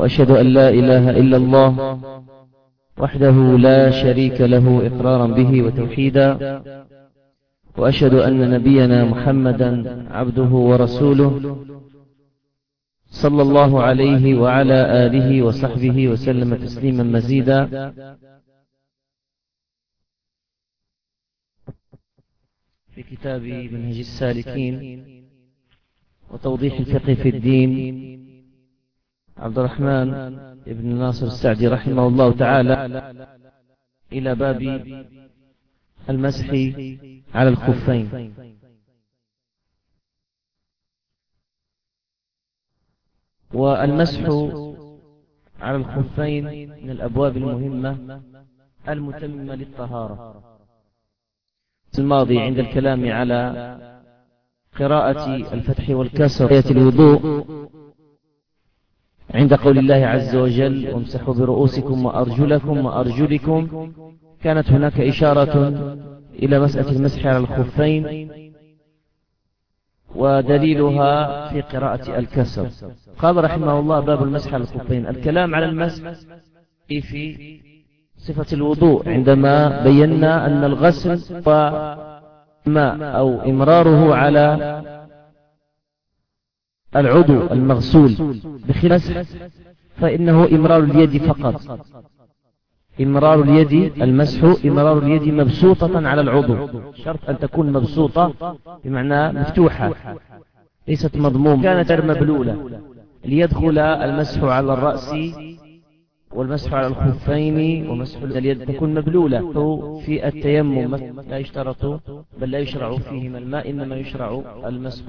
وأشهد أن لا إله إلا الله وحده لا شريك له إقرارا به وتوحيدا وأشهد أن نبينا محمدا عبده ورسوله صلى الله عليه وعلى آله وصحبه وسلم تسليما مزيدا. في كتاب منهج السالكين وتوضيح الفقه في الدين عبد الرحمن ابن ناصر السعدي رحمه الله تعالى إلى باب المسح على الخفين. والمسح على الخفين من الأبواب المهمة المتممة للطهارة. الماضي عند الكلام على قراءة الفتح والكسر الوضوء عند قول الله عز وجل وامسحوا برؤوسكم وأرجلكم وأرجلكم. كانت هناك إشارة إلى مسألة المسح على الخفين ودليلها في قراءة الكسر. قال رحمه الله باب المسح على الخفين. الكلام على المسح في صفة الوضوء عندما بينا أن الغسل وماء أو إمراره على العضو المغسول بخلاف فإنه إمرار اليد فقط. إمرار اليد المسح إمرار اليد مبسوطة على العضو. شرط أن تكون مبسوطة بمعنى مفتوحة ليست مضمومة. كانت مبلولة. ليدخل المسح على الرأس والمسح على الخفين ومسح اليد. تكون مبلولة. في التيمم لا يشترط بل لا يشرع فيهما الماء إنما يشرع المسح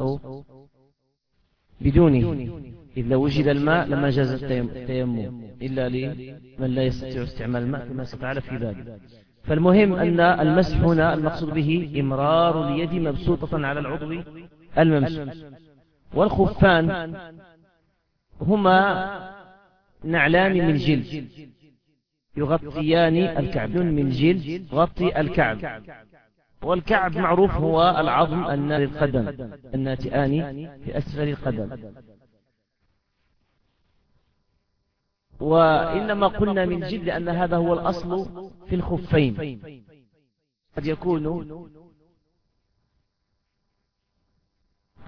بدونه. إذ لو وجد الماء لما جاز التيمم إلا لمن لا يستطيع استعمال الماء كما ستعالى في ذلك. فالمهم أن المسح هنا المقصود به إمرار اليد مبسوطة على العضو الممسوح. والخفان هما نعلان من جلد يغطيان الكعب. من جلد غطي الكعب. والكعب معروف هو العظم النار القدم الناتئان في أسفل القدم. وإنما قلنا من جلد أن هذا هو الأصل في الخفين. قد يكون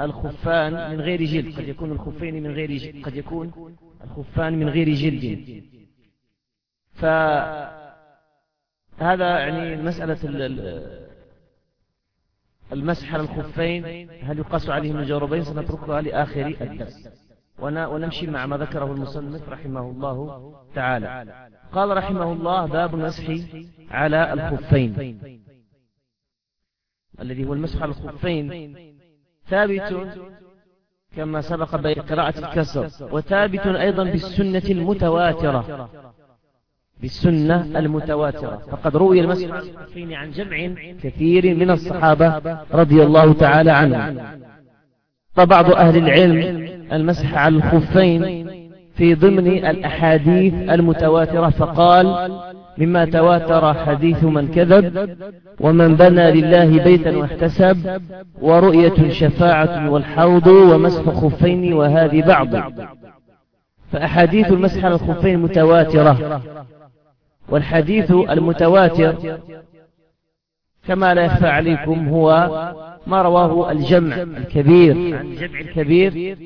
الخفان من غير جلد. قد يكون الخفين من غير جلد. قد يكون الخفان من غير جلد. فهذا يعني مسألة المسح على الخفين هل يقاس عليهم الجوربين سنتركها لآخر الدرس. ونمشي مع ما ذكره المصنف رحمه الله تعالى. قال رحمه الله باب المسح على الخفين. الذي هو المسح على الخفين ثابت كما سبق بقراءة الكسر وثابت أيضا بالسنة المتواترة. بالسنة المتواترة. فقد روي المسح على الخفين عن جمع كثير من الصحابة رضي الله تعالى عنهم. فبعض أهل العلم المسح على الخفين في ضمن الأحاديث المتواترة. فقال مما تواتر حديث من كذب ومن بنى لله بيتا واحتسب ورؤية شفاعة والحوض ومسح خفين وهذه بعض. فأحاديث المسح على الخفين متواترة. والحديث المتواتر كما لا يخفى عليكم هو ما رواه الجمع الكبير. عن الجمع الكبير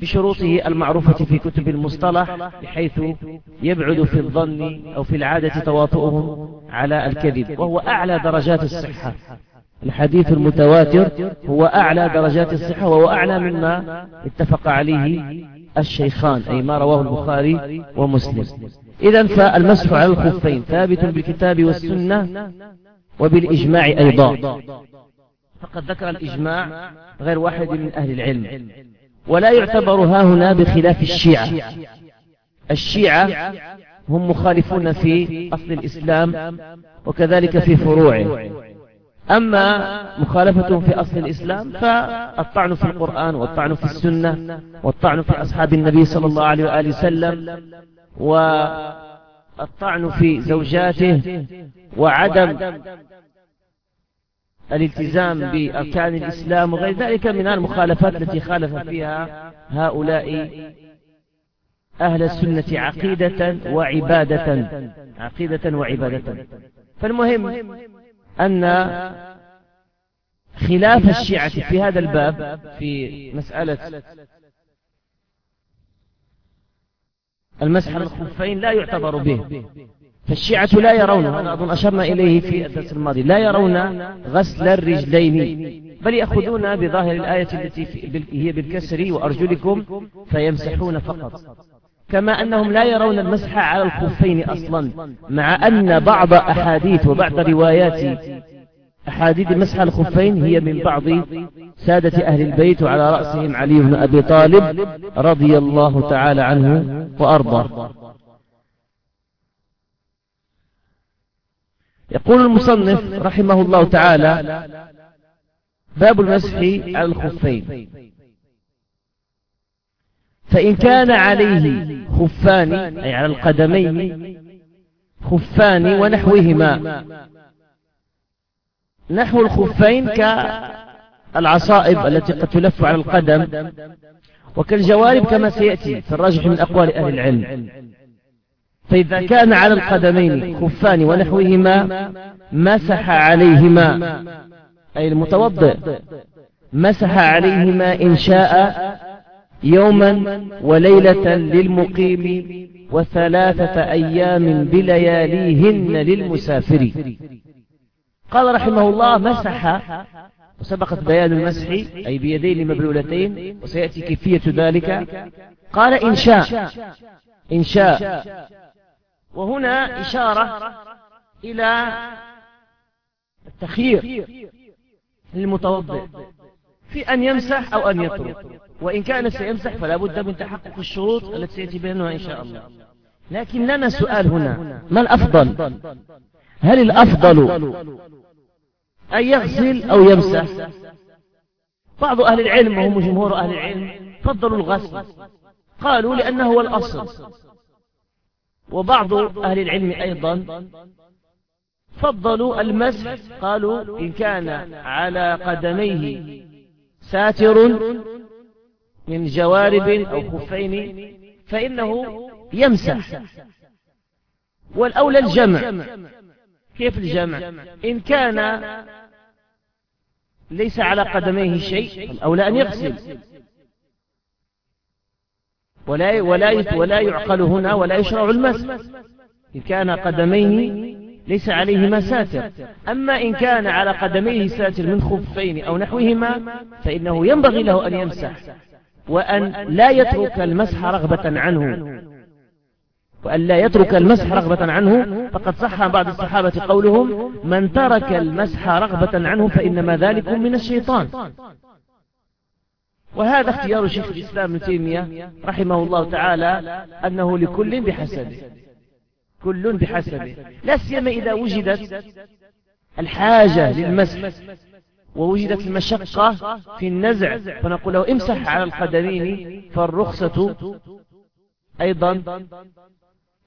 بشروطه المعروفة في كتب المصطلح بحيث يبعد في الظن أو في العادة تواطؤهم على الكذب. وهو أعلى درجات الصحة. الحديث المتواتر هو أعلى درجات الصحة وهو أعلى مما اتفق عليه الشيخان أي ما رواه البخاري ومسلم. إذا فالمسح على الخفين ثابت بالكتاب والسنة وبالإجماع أيضا. فقد ذكر الإجماع غير واحد من أهل العلم. ولا يعتبر ها هنا بخلاف الشيعة. الشيعة هم مخالفون في أصل الإسلام وكذلك في فروعه. أما مخالفتهم في أصل الإسلام فالطعن في القرآن والطعن في السنة والطعن في أصحاب النبي صلى الله عليه وآله وسلم والطعن في زوجاته وعدم الالتزام بأركان الإسلام وغير ذلك من المخالفات التي خالف فيها هؤلاء أهل السنة عقيدة وعبادة عقيدة وعبادة. فالمهم أن خلاف الشيعة في هذا الباب في مسألة المسح على الخفين لا يعتبر به. فالشيعة لا يرون هذا أظن أشرنا إليه في الدرس الماضي لا يرون غسل الرجلين بل يأخذون بظاهر الآية التي هي بالكسر وأرجلكم فيمسحون فقط. كما أنهم لا يرون المسح على الخفين أصلا مع أن بعض أحاديث وبعض روايات أحاديث على الخفين هي من بعض سادة أهل البيت وعلى رأسهم علي بن أبي طالب رضي الله تعالى عنه وأرضاه. يقول المصنف رحمه الله تعالى باب المسح على الخفين. فإن كان عليه خفان أي على القدمين خفان ونحوهما نحو الخفين كالعصائب التي قد تلف على القدم وكالجوارب كما سيأتي في الراجح من أقوال أهل العلم. فإذا كان على القدمين خفان ونحوهما مسح عليهما أي المتوضئ مسح عليهما إن شاء يوما وليلة للمقيم وثلاثة أيام بلياليهن للمسافر. قال رحمه الله مسح وسبقت بيان المسح أي بيدين مبلولتين وسيأتي كيفية ذلك. قال إن شاء إن شاء. وهنا إشارة إلى التخيير للمتوضئ في أن يمسح أو أن يترك. وإن كان سيمسح فلا بد من تحقق الشروط التي سيأتي بينها إن شاء الله. لكن لنا سؤال هنا ما الأفضل؟ هل الأفضل أن يغسل أو يمسح. بعض أهل العلم وهم جمهور أهل العلم فضلوا الغسل قالوا لأنه هو الأصل. وبعض أهل العلم أيضا فضلوا المسح. قالوا إن كان على قدميه ساتر من جوارب أو خفين فإنه يمسح. والأولى الجمع. كيف الجمع؟ إن كان ليس على قدميه شيء الأولى أن يغسل. ولا ولا ولا يعقل هنا ولا يشرع المسح إن كان قدميه ليس عليهما ساتر. أما إن كان على قدميه ساتر من خفين أو نحوهما فإنه ينبغي له أن يمسح وأن لا يترك المسح رغبة عنه. وأن لا يترك المسح رغبة عنه فقد صح عن بعض الصحابة قولهم من ترك المسح رغبة عنه فإنما ذلك من الشيطان. وهذا اختيار شيخ الإسلام ابن تيمية رحمه الله تعالى أنه لكل بحسبه كل بحسبه. لا سيما إذا وجدت الحاجة للمسح ووجدت المشقة في النزع فنقول له امسح على القدمين فالرخصة أيضا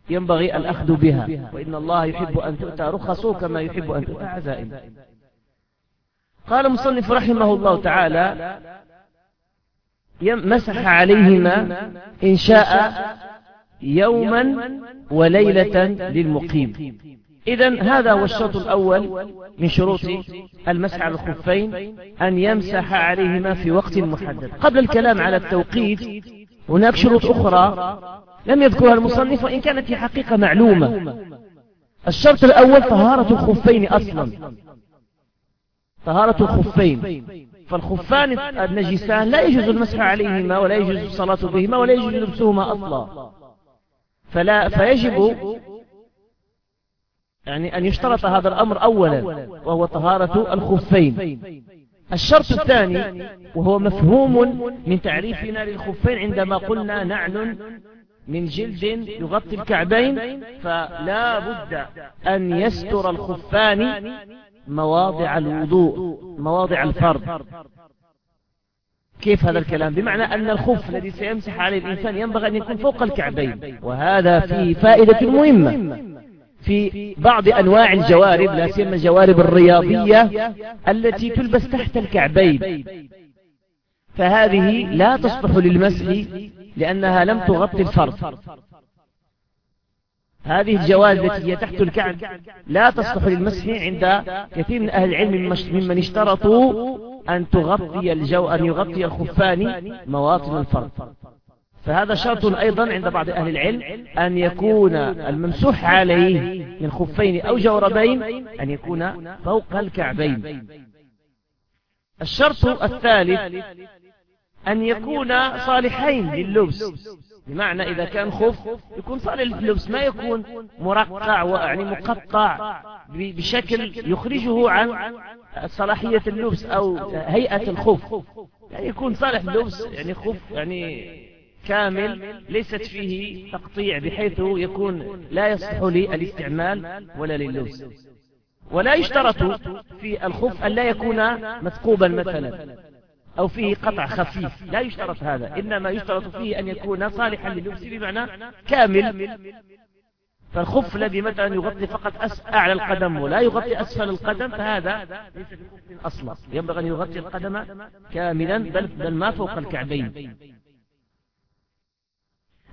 ينبغي الأخذ بها وإن الله يحب أن تؤتى رخصه كما يحب أن تؤتى عزائم. قال مصنف رحمه الله تعالى مسح عليهما إن شاء يوما وليلة للمقيم. إذا هذا هو الشرط الأول من شروط المسح على الخفين أن يمسح عليهما في وقت محدد. قبل الكلام على التوقيت هناك شروط أخرى لم يذكرها المصنف وإن كانت في حقيقة معلومة. الشرط الأول طهارة الخفين أصلا. طهارة الخفين. فالخفان النجسان لا يجوز المسح عليهما ولا يجوز الصلاة بهما ولا يجوز لبسهما أصلا. فلا فيجب يعني أن يشترط هذا الأمر أولا وهو طهارة الخفين. الشرط الثاني وهو مفهوم من تعريفنا للخفين عندما قلنا نعل من جلد يغطي الكعبين فلا بد أن يستر الخفان مواضع الوضوء مواضع الفرض. كيف هذا الكلام؟ بمعنى أن الخف الذي سيمسح عليه الإنسان ينبغي أن يكون فوق الكعبين. وهذا فيه فائدة مهمة. في بعض أنواع الجوارب لا سيما الجوارب الرياضية التي تلبس تحت الكعبين. فهذه لا تصلح للمسح لأنها لم تغطي الفرض. هذه الجواز التي هي تحت الكعب لا تصلح للمسح عند كثير من أهل العلم ممن اشترطوا أن تغطي الجو أن يغطي الخفان مواطن الفرض. فهذا شرط أيضا عند بعض أهل العلم أن يكون الممسوح عليه من خفين أو جوربين أن يكون فوق الكعبين. الشرط الثالث أن يكون صالحين لللبس. بمعنى إذا كان خف يكون صالح للبس ما يكون مرقع ويعني مقطع بشكل يخرجه عن صلاحية اللبس أو هيئة الخف يعني يكون صالح للبس يعني خف يعني كامل ليست فيه تقطيع بحيث يكون لا يصح للاستعمال ولا لللبس. ولا يشترط في الخف أن لا يكون مثقوبا مثلا. أو فيه قطع خفيف. لا يشترط هذا. إنما يشترط فيه أن يكون صالحا لللبس بمعنى كامل. فالخف الذي مثلا يغطي فقط أعلى القدم ولا يغطي أسفل القدم فهذا ليس بخف أصلا. ينبغي أن يغطي القدم كاملا بل, بل ما فوق الكعبين.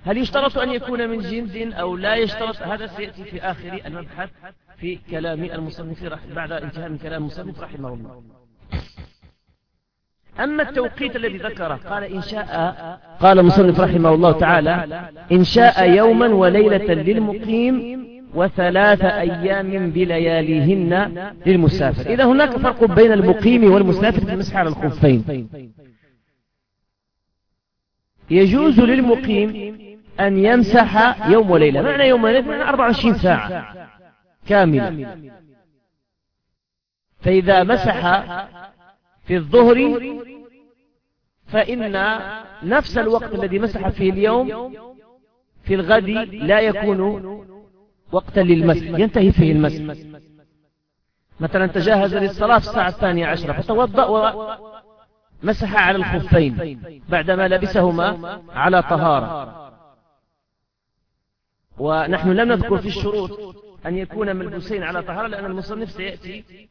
هل يشترط أن يكون من جلد أو لا يشترط؟ هذا سيأتي في آخر المبحث في كلام المصنف بعد انتهاء من كلام المصنف رحمه الله. أما التوقيت الذي ذكره قال إن شاء قال المصنف رحمه الله تعالى إن شاء يوما وليلة للمقيم وثلاث أيام بلياليهن للمسافر. إذا هناك فرق بين المقيم والمسافر في المسح على الخفين. يجوز للمقيم أن يمسح يوم وليلة. معنى يوم وليلة معنى 24 ساعة كاملة. فإذا مسح في الظهر فإن نفس الوقت الذي مسح فيه اليوم في الغد لا يكون وقتا للمسح ينتهي فيه المسح. مثلا تجهز للصلاة في الساعة الثانية عشرة فتوضأ ومسح على الخفين بعدما لبسهما على طهارة. ونحن لم نذكر في الشروط أن يكون ملبوسين على طهارة لأن المصنف سيأتي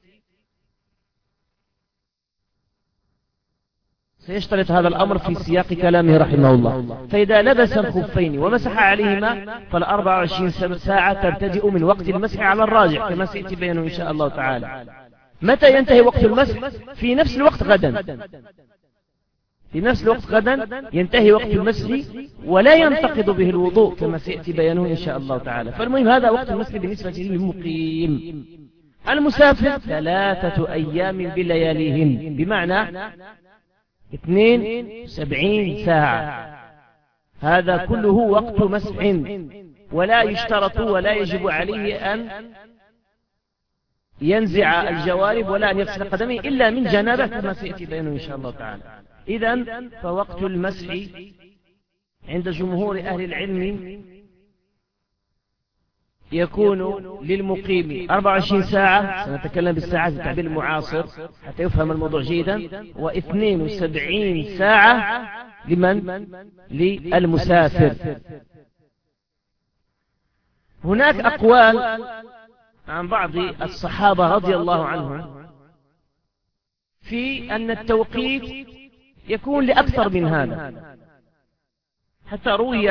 سيشترط هذا الأمر في سياق كلامه رحمه الله. فإذا لبس الخفين ومسح عليهما فالأربع وعشرين ساعة تبتدئ من وقت المسح على الراجع كما سيأتي بينه إن شاء الله تعالى. متى ينتهي وقت المسح؟ في نفس الوقت غدا. في نفس الوقت غدا ينتهي وقت المسح ولا ينتقض به الوضوء كما سيأتي بيانه إن شاء الله تعالى. فالمهم هذا وقت المسح بالنسبة للمقيم المسافر ثلاثة أيام بلياليهن. بمعنى اثنين سبعين ساعة. هذا كله وقت مسح. ولا يشترط ولا يجب عليه أن ينزع الجوارب ولا أن يغسل قدمه إلا من جنابة كما سيأتي بينه إن شاء الله تعالى. إذا فوقت المسح عند جمهور أهل العلم يكون للمقيم 24 ساعة. سنتكلم بالساعات التعبير المعاصر. حتى يفهم الموضوع جيدا. و72 ساعة لمن؟ للمسافر. هناك أقوال عن بعض الصحابة رضي الله عنهم في أن التوقيت يكون لأكثر من هذا. حتى روي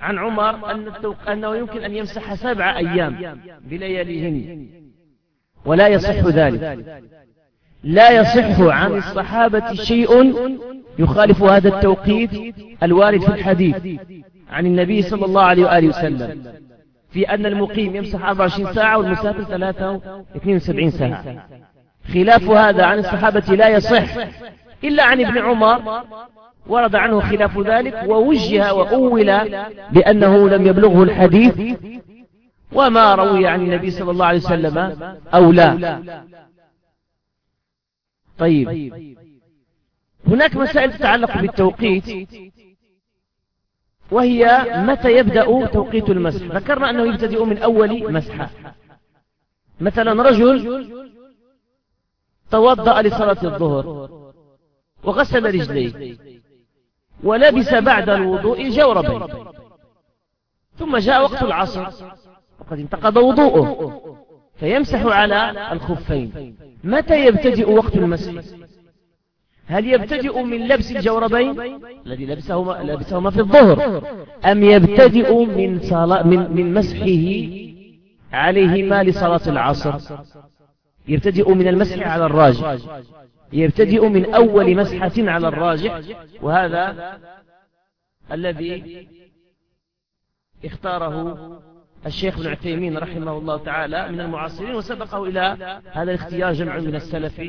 عن عمر أن أنه يمكن أن يمسح سبع أيام بلياليهن. ولا يصح ذلك. لا يصح عن الصحابة شيء يخالف هذا التوقيت الوارد في الحديث عن النبي صلى الله عليه وآله وسلم في أن المقيم يمسح 24 ساعة والمسافر 72 ساعة. خلاف هذا عن الصحابة لا يصح إلا عن ابن عمر ورد عنه خلاف ذلك ووجه وأول بأنه لم يبلغه الحديث وما روي عن النبي صلى الله عليه وسلم أو لا. طيب. هناك مسائل تتعلق بالتوقيت. وهي متى يبدأ توقيت المسح؟ ذكرنا أنه يبتدئ من أول مسحة مثلا رجل توضأ لصلاة الظهر وغسل رجليه. ولبس بعد الوضوء جوربين ثم جاء وقت العصر. وقد انتقض وضوءه. فيمسح على الخفين. متى يبتدئ وقت المسح؟ هل يبتدئ من لبس الجوربين الذي لبسهما, لبسهما في الظهر؟ أم يبتدئ من, من, من مسحه عليهما لصلاة العصر؟ يبتدئ من المسح على الراجح. يبتدئ من أول مسحة على الراجح وهذا الذي اختاره الشيخ ابن عثيمين رحمه الله تعالى من المعاصرين وسبقه إلى هذا الاختيار جمع من السلف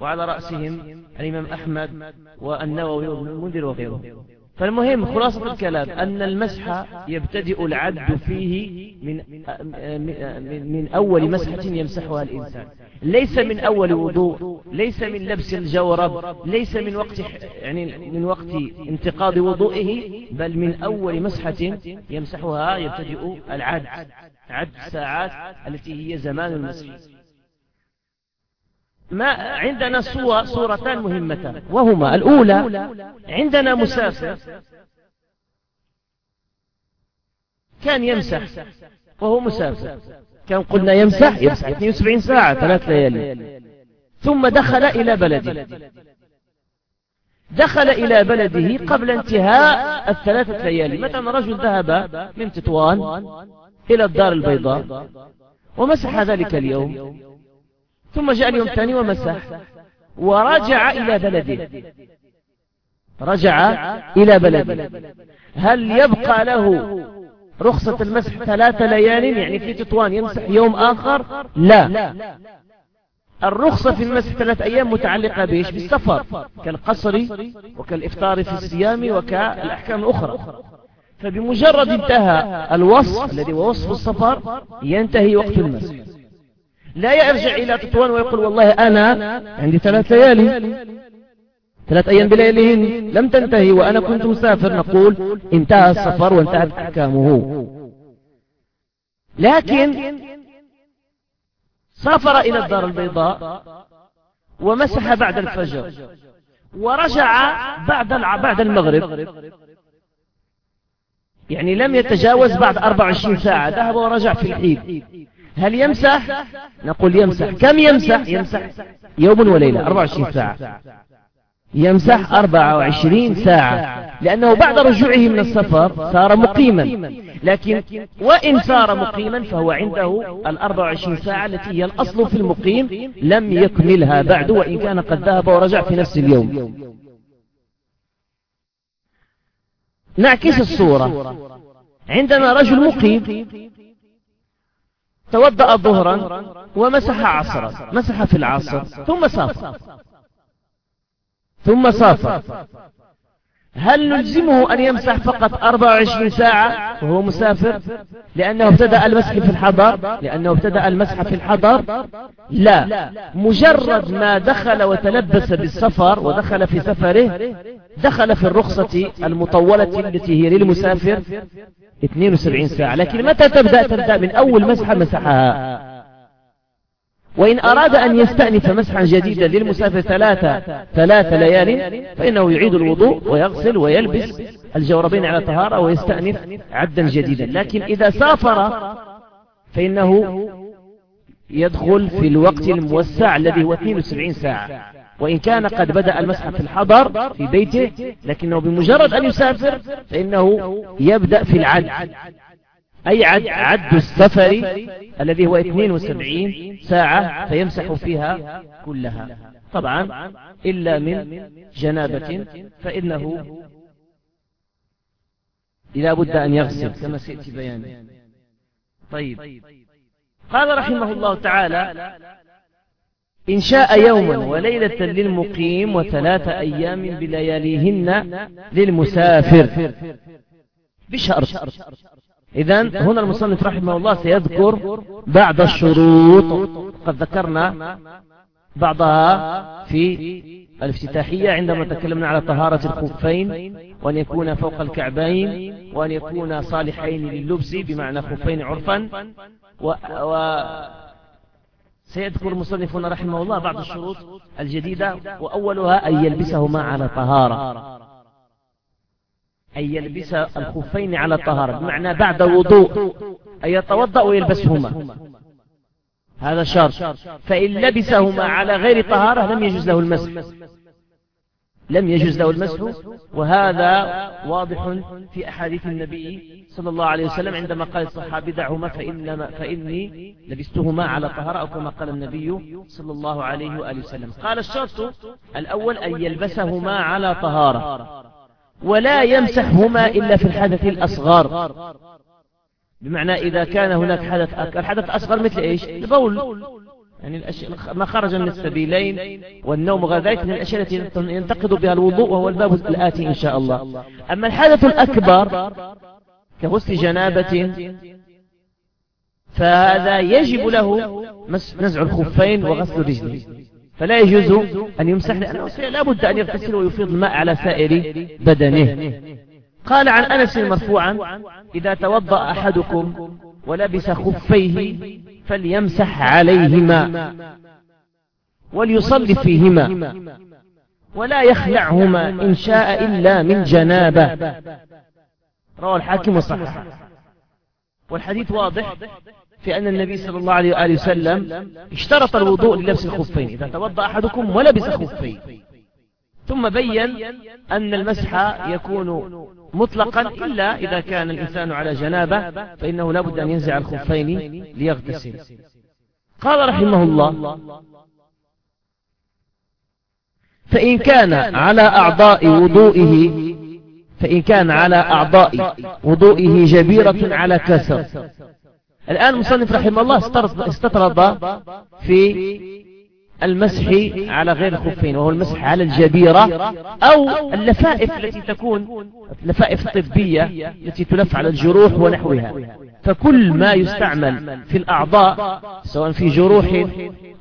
وعلى رأسهم الإمام أحمد والنووي وابن المنذر وغيره فالمهم خلاصة الكلام أن المسح يبتدئ العد فيه من, من, من أول مسحة يمسحها الإنسان. ليس من أول وضوء ليس من لبس الجورب ليس من وقت يعني من وقت انتقاض وضوئه بل من أول مسحة يمسحها يبتدئ العد عد الساعات التي هي زمان المسح ما عندنا صور صورتان مهمتان وهما الأولى عندنا مسافر كان يمسح وهو مسافر. كان قلنا يمسح يمسح. 72 ساعة ثلاث ليالي. ثم دخل إلى بلده. دخل إلى بلده قبل انتهاء الثلاثة ليالي. مثلا رجل ذهب من تطوان إلى الدار البيضاء ومسح ذلك اليوم. ثم جاء اليوم الثاني ومسح. ورجع إلى بلده. رجع إلى بلده. هل يبقى له رخصة المسح ثلاث ليال يعني في تطوان يمسح يوم آخر؟ لا. الرخصة في المسح ثلاث أيام متعلقة بإيش؟ بالسفر. كالقصر وكالإفطار في الصيام وكالأحكام الأخرى. فبمجرد انتهى الوصف الذي هو وصف السفر ينتهي وقت المسح. لا يرجع إلى تطوان ويقول والله أنا عندي ثلاث ليالي ثلاث أيام بلياليهن لم تنتهي وأنا كنت مسافر. نقول انتهى السفر وانتهت أحكامه. لكن سافر إلى الدار البيضاء ومسح بعد الفجر ورجع بعد بعد المغرب. يعني لم يتجاوز بعد 24 ساعة. ذهب ورجع في الحيد هل يمسح؟ نقول يمسح. كم يمسح؟ يمسح يوم وليلة 24 ساعة. يمسح 24 ساعة. لأنه بعد رجوعه من السفر صار مقيما. لكن وإن صار مقيما فهو عنده ال 24 ساعة التي هي الأصل في المقيم. لم يكملها بعد وإن كان قد ذهب ورجع في نفس اليوم. نعكس الصورة. عندنا رجل مقيم. توضأ ظهرا ومسح عصرا. مسح في العصر ثم سافر ثم سافر. هل نلزمه أن يمسح فقط 24 ساعة وهو مسافر؟ لأنه ابتدأ المسح في الحضر؟ لأنه ابتدأ المسح في الحضر؟ لا. مجرد ما دخل وتلبس بالسفر ودخل في سفره دخل في الرخصة المطولة التي هي للمسافر 72 ساعة. لكن متى تبدأ؟ تبدأ من أول مسحة مسحها. وإن أراد أن يستأنف مسحا جديدا للمسافر ثلاثة ثلاثة ليال فإنه يعيد الوضوء ويغسل ويلبس الجوربين على طهارة ويستأنف عدا جديدا. لكن إذا سافر فإنه يدخل في الوقت الموسع الذي هو 72 ساعة. وإن كان قد بدأ المسح في الحضر في بيته لكنه بمجرد أن يسافر فإنه يبدأ في العد. أي عد, عد السفر الذي هو 72 ساعة فيمسح فيها كلها. طبعا إلا من جنابة فإنه لا بد أن يغسل كما سيأتي بيانه طيب. قال رحمه الله تعالى إن شاء يوما وليلة للمقيم وثلاث أيام بلياليهن للمسافر. بشرط. إذا هنا المصنف رحمه الله سيذكر بعض الشروط. قد ذكرنا بعضها في الافتتاحية عندما تكلمنا على طهارة الخفين وأن يكون فوق الكعبين وأن يكون صالحين لللبس بمعنى خفين عرفا. و, و سيذكر المصنفون رحمه الله بعض الشروط الجديدة. وأولها أن يلبسهما على طهارة. أن يلبس الخفين على طهارة بمعنى بعد وضوء أن يتوضأ ويلبسهما. هذا شرط. فإن لبسهما على غير طهارة لم يجوز له المسح. لم يجوز له المسح. وهذا واضح في أحاديث النبي صلى الله عليه وسلم عندما قال الصحابي دعهما فإنما فإني لبستهما على طهارة أو كما قال النبي صلى الله عليه وآله وسلم. قال الشرط الأول أن يلبسهما على طهارة. ولا يمسحهما إلا في الحدث الأصغر. بمعنى إذا كان هناك حدث أكبر حدث أصغر مثل إيش؟ البول. يعني الأشياء ما خرج من السبيلين والنوم وغير ذلك من الأشياء التي ينتقد بها الوضوء وهو الباب الآتي إن شاء الله. أما الحدث الأكبر كغسل جنابة فهذا يجب له نزع الخفين وغسل رجله. فلا يجوز أن يمسح لأنه لا بد أن يغتسل ويفيض الماء على سائر بدنه. قال عن أنس مرفوعا إذا توضأ أحدكم ولبس خفيه فليمسح عليهما وليصلي فيهما ولا يخلعهما إن شاء إلا من جنابة. روى الحاكم وصححه. والحديث واضح. في أن النبي صلى الله عليه وآله وسلم اشترط الوضوء للبس الخفين. إذا توضأ أحدكم ولبس خفين. ثم بين أن المسح يكون مطلقا إلا إذا كان الإنسان على جنابة فإنه لا بد أن ينزع الخفين ليغتسل. قال رحمه الله فإن كان على أعضاء وضوئه فإن كان على أعضاء وضوئه جبيرة على كسر. الآن المصنف رحمه الله استطرد في المسح على غير الخفين وهو المسح على الجبيرة أو اللفائف التي تكون اللفائف الطبية التي تلف على الجروح ونحوها. فكل ما يستعمل في الأعضاء سواء في جروح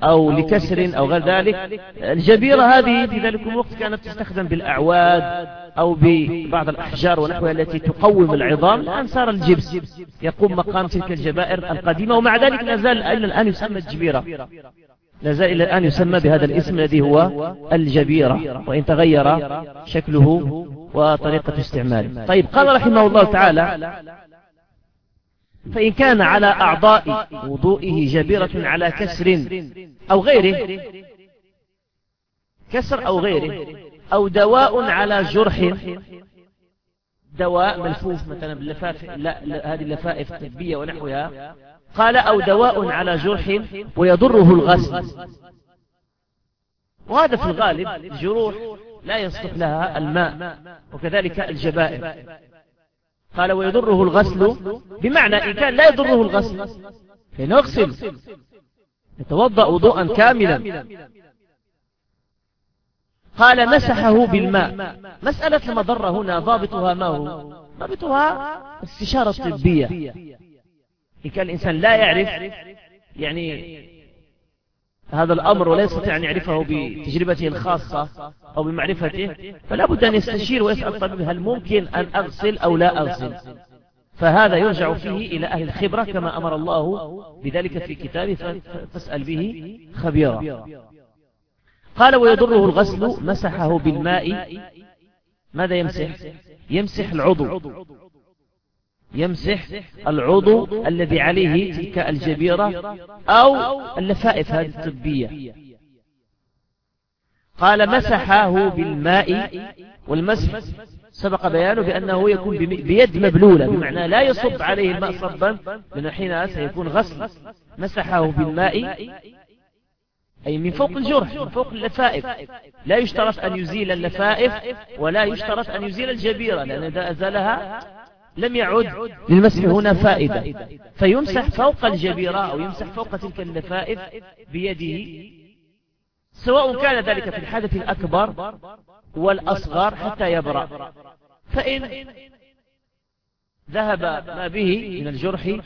أو لكسر أو غير ذلك. الجبيرة هذه في ذلك الوقت كانت تستخدم بالأعواد أو ببعض الأحجار ونحوها التي تقوم العظام. الآن صار الجبس. يقوم مقام تلك الجبائر القديمة ومع ذلك لا زال إلى الآن يسمى الجبيرة. لا زال إلى الآن يسمى بهذا الاسم الذي هو الجبيرة وإن تغير شكله وطريقة استعماله. طيب قال رحمه الله تعالى فإن كان على أعضاء وضوئه جبيرة على كسر أو غيره كسر أو غيره أو دواء على جرح دواء ملفوف مثلا باللفاف لا هذه اللفائف الطبية ونحوها قال أو دواء على جرح ويضره الغسل. وهذا في الغالب الجروح لا يصلح لها الماء وكذلك الجبائر قال ويضره الغسل بمعنى إن كان لا يضره الغسل. فنغسل يتوضأ وضوءا كاملا. قال مسحه بالماء. مسألة المضرة هنا ضابطها ما هو؟ ضابطها استشارة طبية إن كان الإنسان لا يعرف يعني هذا الأمر ولا يستطيع أن يعرفه بتجربته الخاصة أو بمعرفته فلا بد أن يستشير ويسأل الطبيب هل ممكن أن أغسل أو لا أغسل. فهذا يرجع فيه إلى أهل الخبرة كما أمر الله بذلك في كتابه فاسأل به خبيرا. قال ويضره الغسل مسحه بالماء. ماذا يمسح؟ يمسح العضو. يمسح العضو الذي عليه تلك الجبيرة أو اللفائف هذه الطبية. قال مسحه بالماء والمسح. سبق بيانه بأنه يكون بيد مبلولة بمعنى لا يصب عليه الماء صبا من حينها سيكون غسل. مسحه بالماء أي من فوق الجرح من فوق اللفائف. لا يشترط أن يزيل اللفائف ولا يشترط أن يزيل الجبيرة لأن إذا أزالها لم يعد للمسح هنا فائدة. فيمسح فوق الجبيرة أو يمسح فوق تلك اللفائف بيده. سواء كان ذلك في الحدث الأكبر والأصغر حتى يبرأ. فإن ذهب ما به من الجرح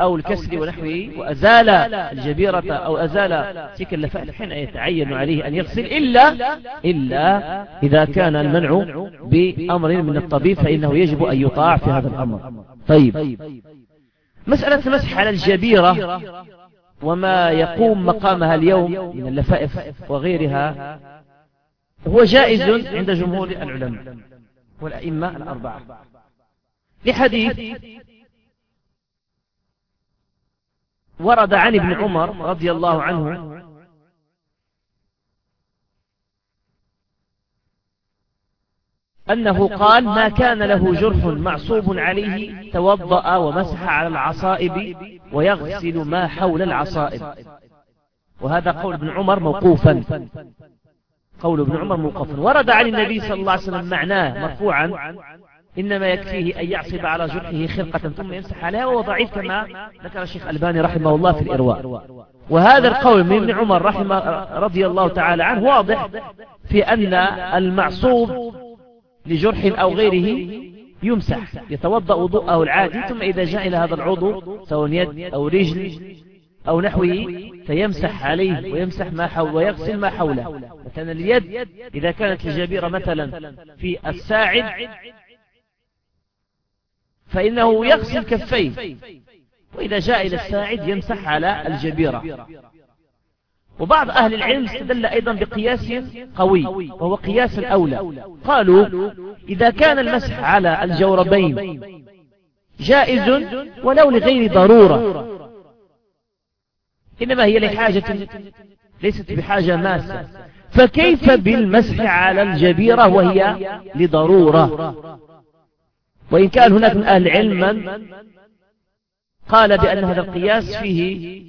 أو الكسر ونحوه وأزال الجبيرة أو أزال تلك اللفائف حين يتعين عليه أن يغسل إلا إلا إذا كان المنع بأمر من الطبيب فإنه يجب أن يطاع في هذا الأمر. طيب. مسألة المسح على الجبيرة وما يقوم مقامها اليوم من اللفائف وغيرها هو جائز عند جمهور العلماء والأئمة الأربعة. لحديث ورد عن ابن عمر رضي الله عنه. أنه قال ما كان له جرح معصوب عليه توضأ ومسح على العصائب ويغسل ما حول العصائب. وهذا قول ابن عمر موقوفا. قول ابن عمر موقوفا. ورد عن النبي صلى الله عليه وسلم معناه مرفوعا. إنما يكفيه أن يعصب على جرحه خرقة ثم يمسح عليها وهو ضعيف كما ذكر الشيخ الباني رحمه الله في الإرواء. وهذا القول من ابن عمر رحمه رضي الله تعالى عنه واضح في أن المعصوب لجرح أو غيره يمسح يتوضأ وضوءه العادي ثم إذا جاء إلى هذا العضو سواء يد أو رجل أو نحوه فيمسح عليه ويمسح ما حول ويغسل ما حوله. مثلا اليد إذا كانت الجبيرة مثلا في الساعد فإنه يغسل كفيه. وإذا جاء إلى الساعد يمسح على الجبيرة. وبعض أهل العلم استدل أيضا بقياس قوي وهو قياس الأولى. قالوا إذا كان المسح على الجوربين جائز ولو لغير ضرورة. إنما هي لحاجة ليست بحاجة ماسة. فكيف بالمسح على الجبيرة وهي لضرورة؟ وإن كان هناك من أهل العلم من قال بأن هذا القياس فيه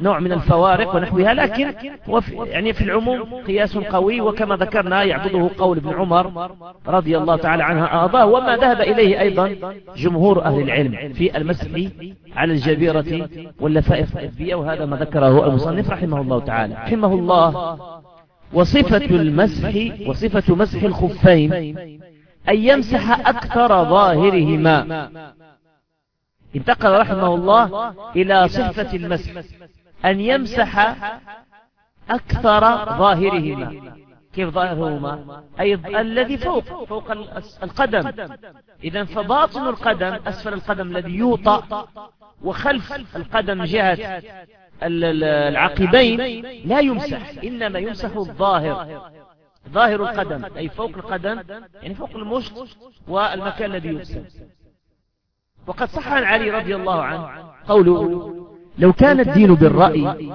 نوع من الفوارق ونحوها لكن وفي يعني في العموم قياس قوي وكما ذكرنا يعبده قول ابن عمر رضي الله تعالى عنها أعضاه وما ذهب إليه أيضا جمهور أهل العلم في المسح على الجبيرة واللفائف الأدبية وهذا ما ذكره المصنف رحمه الله تعالى. رحمه الله وصفة المسح وصفة مسح الخفين أن يمسح أكثر ظاهرهما. انتقل رحمه الله إلى صفة المسح. أن يمسح أكثر ظاهرهما. كيف ظاهرهما؟ أي الذي فوق فوق القدم. إذا فباطن القدم أسفل القدم الذي يوطأ وخلف القدم جهة العقبين لا يمسح إنما يمسح الظاهر. ظاهر القدم أي فوق القدم يعني فوق المشط والمكان الذي يمسح وقد صح عن علي رضي الله عنه قوله لو كان الدين بالرأي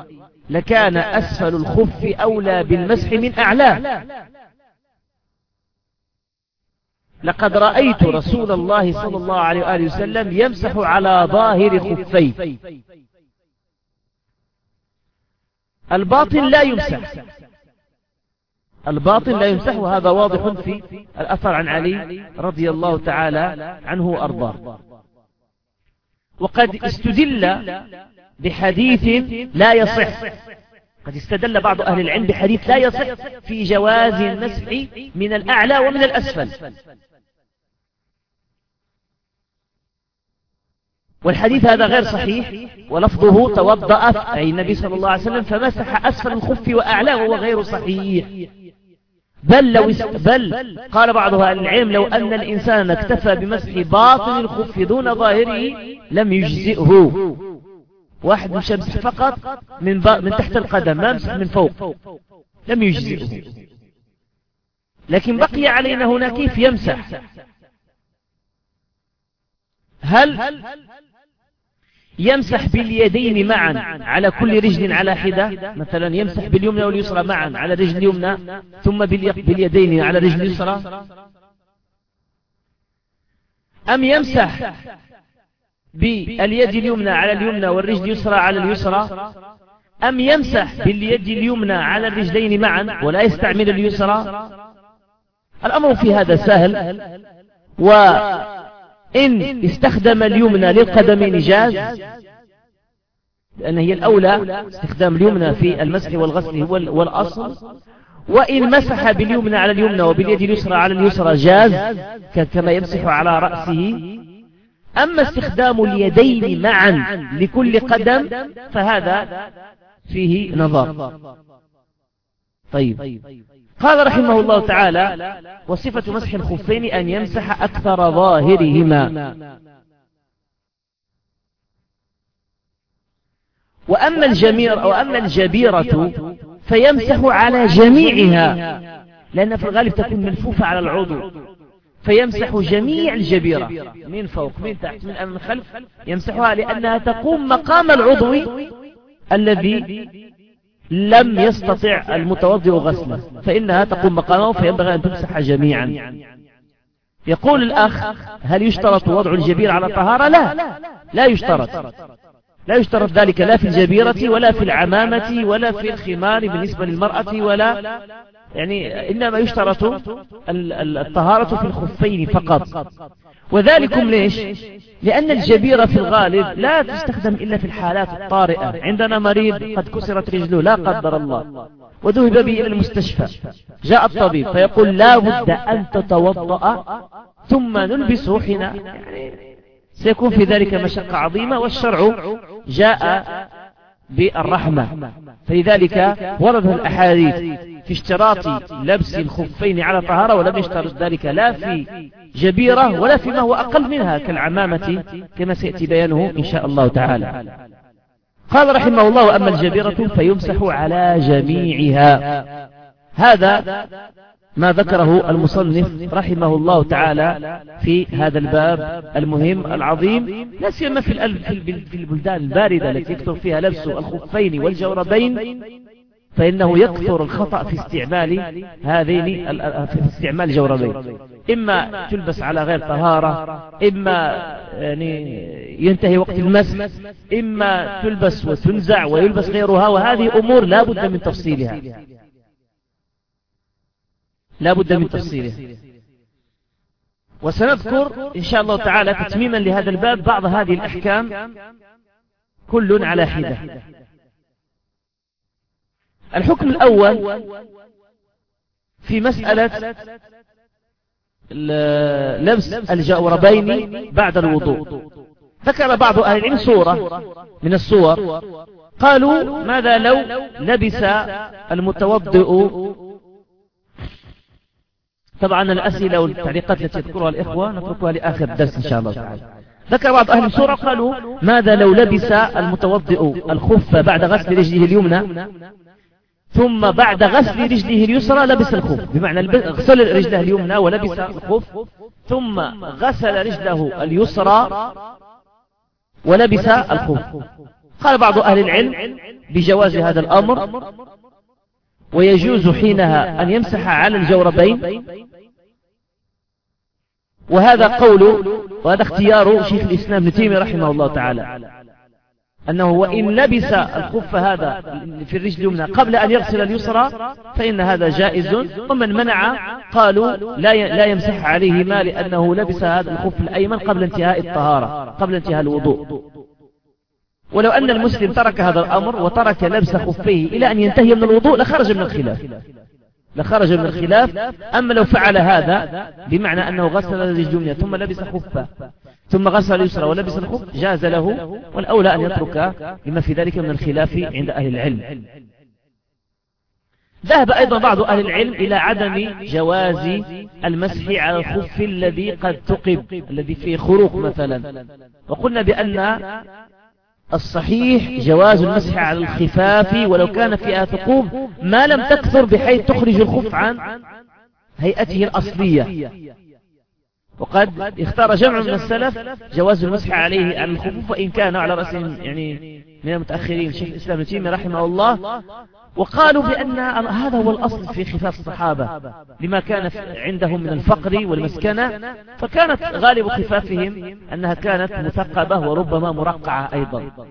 لكان أسفل الخف أولى بالمسح من أعلاه لقد رأيت رسول الله صلى الله عليه وآله وسلم يمسح على ظاهر خفيه. الباطن لا يمسح. الباطن لا يمسح وهذا واضح في الأثر عن علي رضي الله تعالى عنه وأرضاه. وقد استدل بحديث لا يصح. قد استدل بعض أهل العلم بحديث لا يصح في جواز المسح من الأعلى ومن الأسفل. والحديث هذا غير صحيح ولفظه توضأ أي النبي صلى الله عليه وسلم فمسح أسفل الخف وأعلاه وهو غير صحيح. بل لو بل قال بعض أهل العلم لو أن الإنسان اكتفى بمسح باطن الخف دون ظاهره لم يجزئه. واحد مش يمسح فقط من, من تحت القدم ما يمسح من فوق. لم يجزئه. لكن بقي علينا هنا كيف يمسح. هل يمسح باليدين معا على كل رجل على حدة. مثلا يمسح باليمنى واليسرى معا على رجل اليمنى ثم باليدين على رجل اليسرى أم يمسح باليد اليمنى على اليمنى والرجل اليسرى على اليسرى؟ أم يمسح باليد اليمنى على الرجلين معا ولا يستعمل اليسرى؟ الأمر في هذا سهل. وإن استخدم اليمنى للقدمين جاز لأن هي الأولى استخدام اليمنى في المسح والغسل هو الأصل وإن مسح باليمنى على اليمنى وباليد اليسرى على اليسرى جاز كما يمسح على رأسه. أما استخدام اليدين معا لكل قدم فهذا فيه نظر. طيب. قال رحمه الله تعالى وصفة مسح الخفين أن يمسح أكثر ظاهرهما. وأما الجمير أو أما الجبيرة فيمسح على جميعها لأن في الغالب تكون ملفوفة على العضو. فيمسح جميع الجبيرة من فوق من تحت من أمام خلف. يمسحها لأنها تقوم مقام العضو الذي لم يستطع المتوضئ غسله فإنها تقوم مقامه فينبغي أن تمسح جميعا. يقول الأخ هل يشترط وضع الجبير على طهارة لا لا يشترط. لا يشترط ذلك لا في الجبيرة ولا في العمامة ولا في الخمار بالنسبة للمرأة ولا يعني إنما يشترط الطهارة في الخفين فقط. وذلكم ليش؟ لأن الجبيرة في الغالب لا تستخدم إلا في الحالات الطارئة. عندنا مريض قد كسرت رجله لا قدر الله. وذهب به إلى المستشفى. جاء الطبيب فيقول لا بد أن تتوضأ ثم نلبسه حين يعني سيكون في ذلك مشقة عظيمة والشرع جاء بالرحمة. فلذلك ورد الأحاديث في اشتراط لبس الخفين على طهارة ولم يشترط ذلك لا في جبيرة ولا فيما هو أقل منها كالعمامة كما سيأتي بيانه إن شاء الله تعالى. قال رحمه الله وأما الجبيرة فيمسح على جميعها. هذا ما ذكره المصنف رحمه الله تعالى في هذا الباب المهم العظيم لا سيما في البلدان الباردة التي يكثر فيها لبس الخفين والجوربين. فإنه يكثر الخطأ في استعمال هذين في استعمال الجوربين إما تلبس على غير طهارة إما يعني ينتهي وقت المسح إما تلبس وتنزع ويلبس غيرها وهذه أمور لا بد من تفصيلها. لا بد من تفصيله وسنذكر إن شاء الله تعالى تتميما لهذا الباب بعض هذه الأحكام كل على حدة. الحكم الأول في مسألة لبس الجوربين بعد الوضوء. ذكر بعض أهل العلم صورة من الصور قالوا ماذا لو لبس المتوضئ طبعا الأسئلة والتعليقات التي يذكرها الإخوة نتركها لآخر الدرس إن شاء الله تعالى. ذكر بعض أهل السورة قالوا ماذا لو لبس المتوضئ الخف بعد غسل رجله اليمنى ثم بعد غسل رجله اليسرى لبس الخف بمعنى غسل رجله اليمنى ولبس الخف ثم غسل رجله اليسرى ولبس الخف قال بعض أهل العلم بجواز هذا الأمر ويجوز حينها أن يمسح على الجوربين. وهذا قول وهذا اختيار شيخ الإسلام ابن تيمية رحمه الله تعالى. أنه وإن لبس الخف هذا في الرجل اليمنى قبل أن يغسل اليسرى فإن هذا جائز. ومن منع قالوا لا لا يمسح عليه ما لأنه لبس هذا الخف الأيمن قبل انتهاء الطهارة قبل انتهاء الوضوء. ولو أن المسلم ترك هذا الأمر وترك لبس خفيه إلى أن ينتهي من الوضوء لخرج من الخلاف. لخرج من الخلاف أما لو فعل هذا بمعنى أنه غسل الجملة ثم لبس خفة. ثم غسل اليسرى ولبس الخف جاز له والأولى أن يترك لما في ذلك من الخلاف عند أهل العلم. ذهب أيضا بعض أهل العلم إلى عدم جواز المسح على الخف الذي قد تقب الذي فيه خروق مثلا. وقلنا بأن الصحيح جواز المسح على الخفاف ولو كان فيها ثقوب ما لم تكثر بحيث تخرج الخف عن هيئته الأصلية. وقد اختار جمع من السلف جواز المسح عليه على الخفوف وإن كان على رأس يعني من المتأخرين. شيخ الإسلام ابن تيمية رحمه الله وقالوا بأن هذا هو الأصل في خفاف الصحابة. لما كان عندهم من الفقر والمسكنة فكانت غالب خفافهم أنها كانت مثقبة وربما مرقعة أيضا.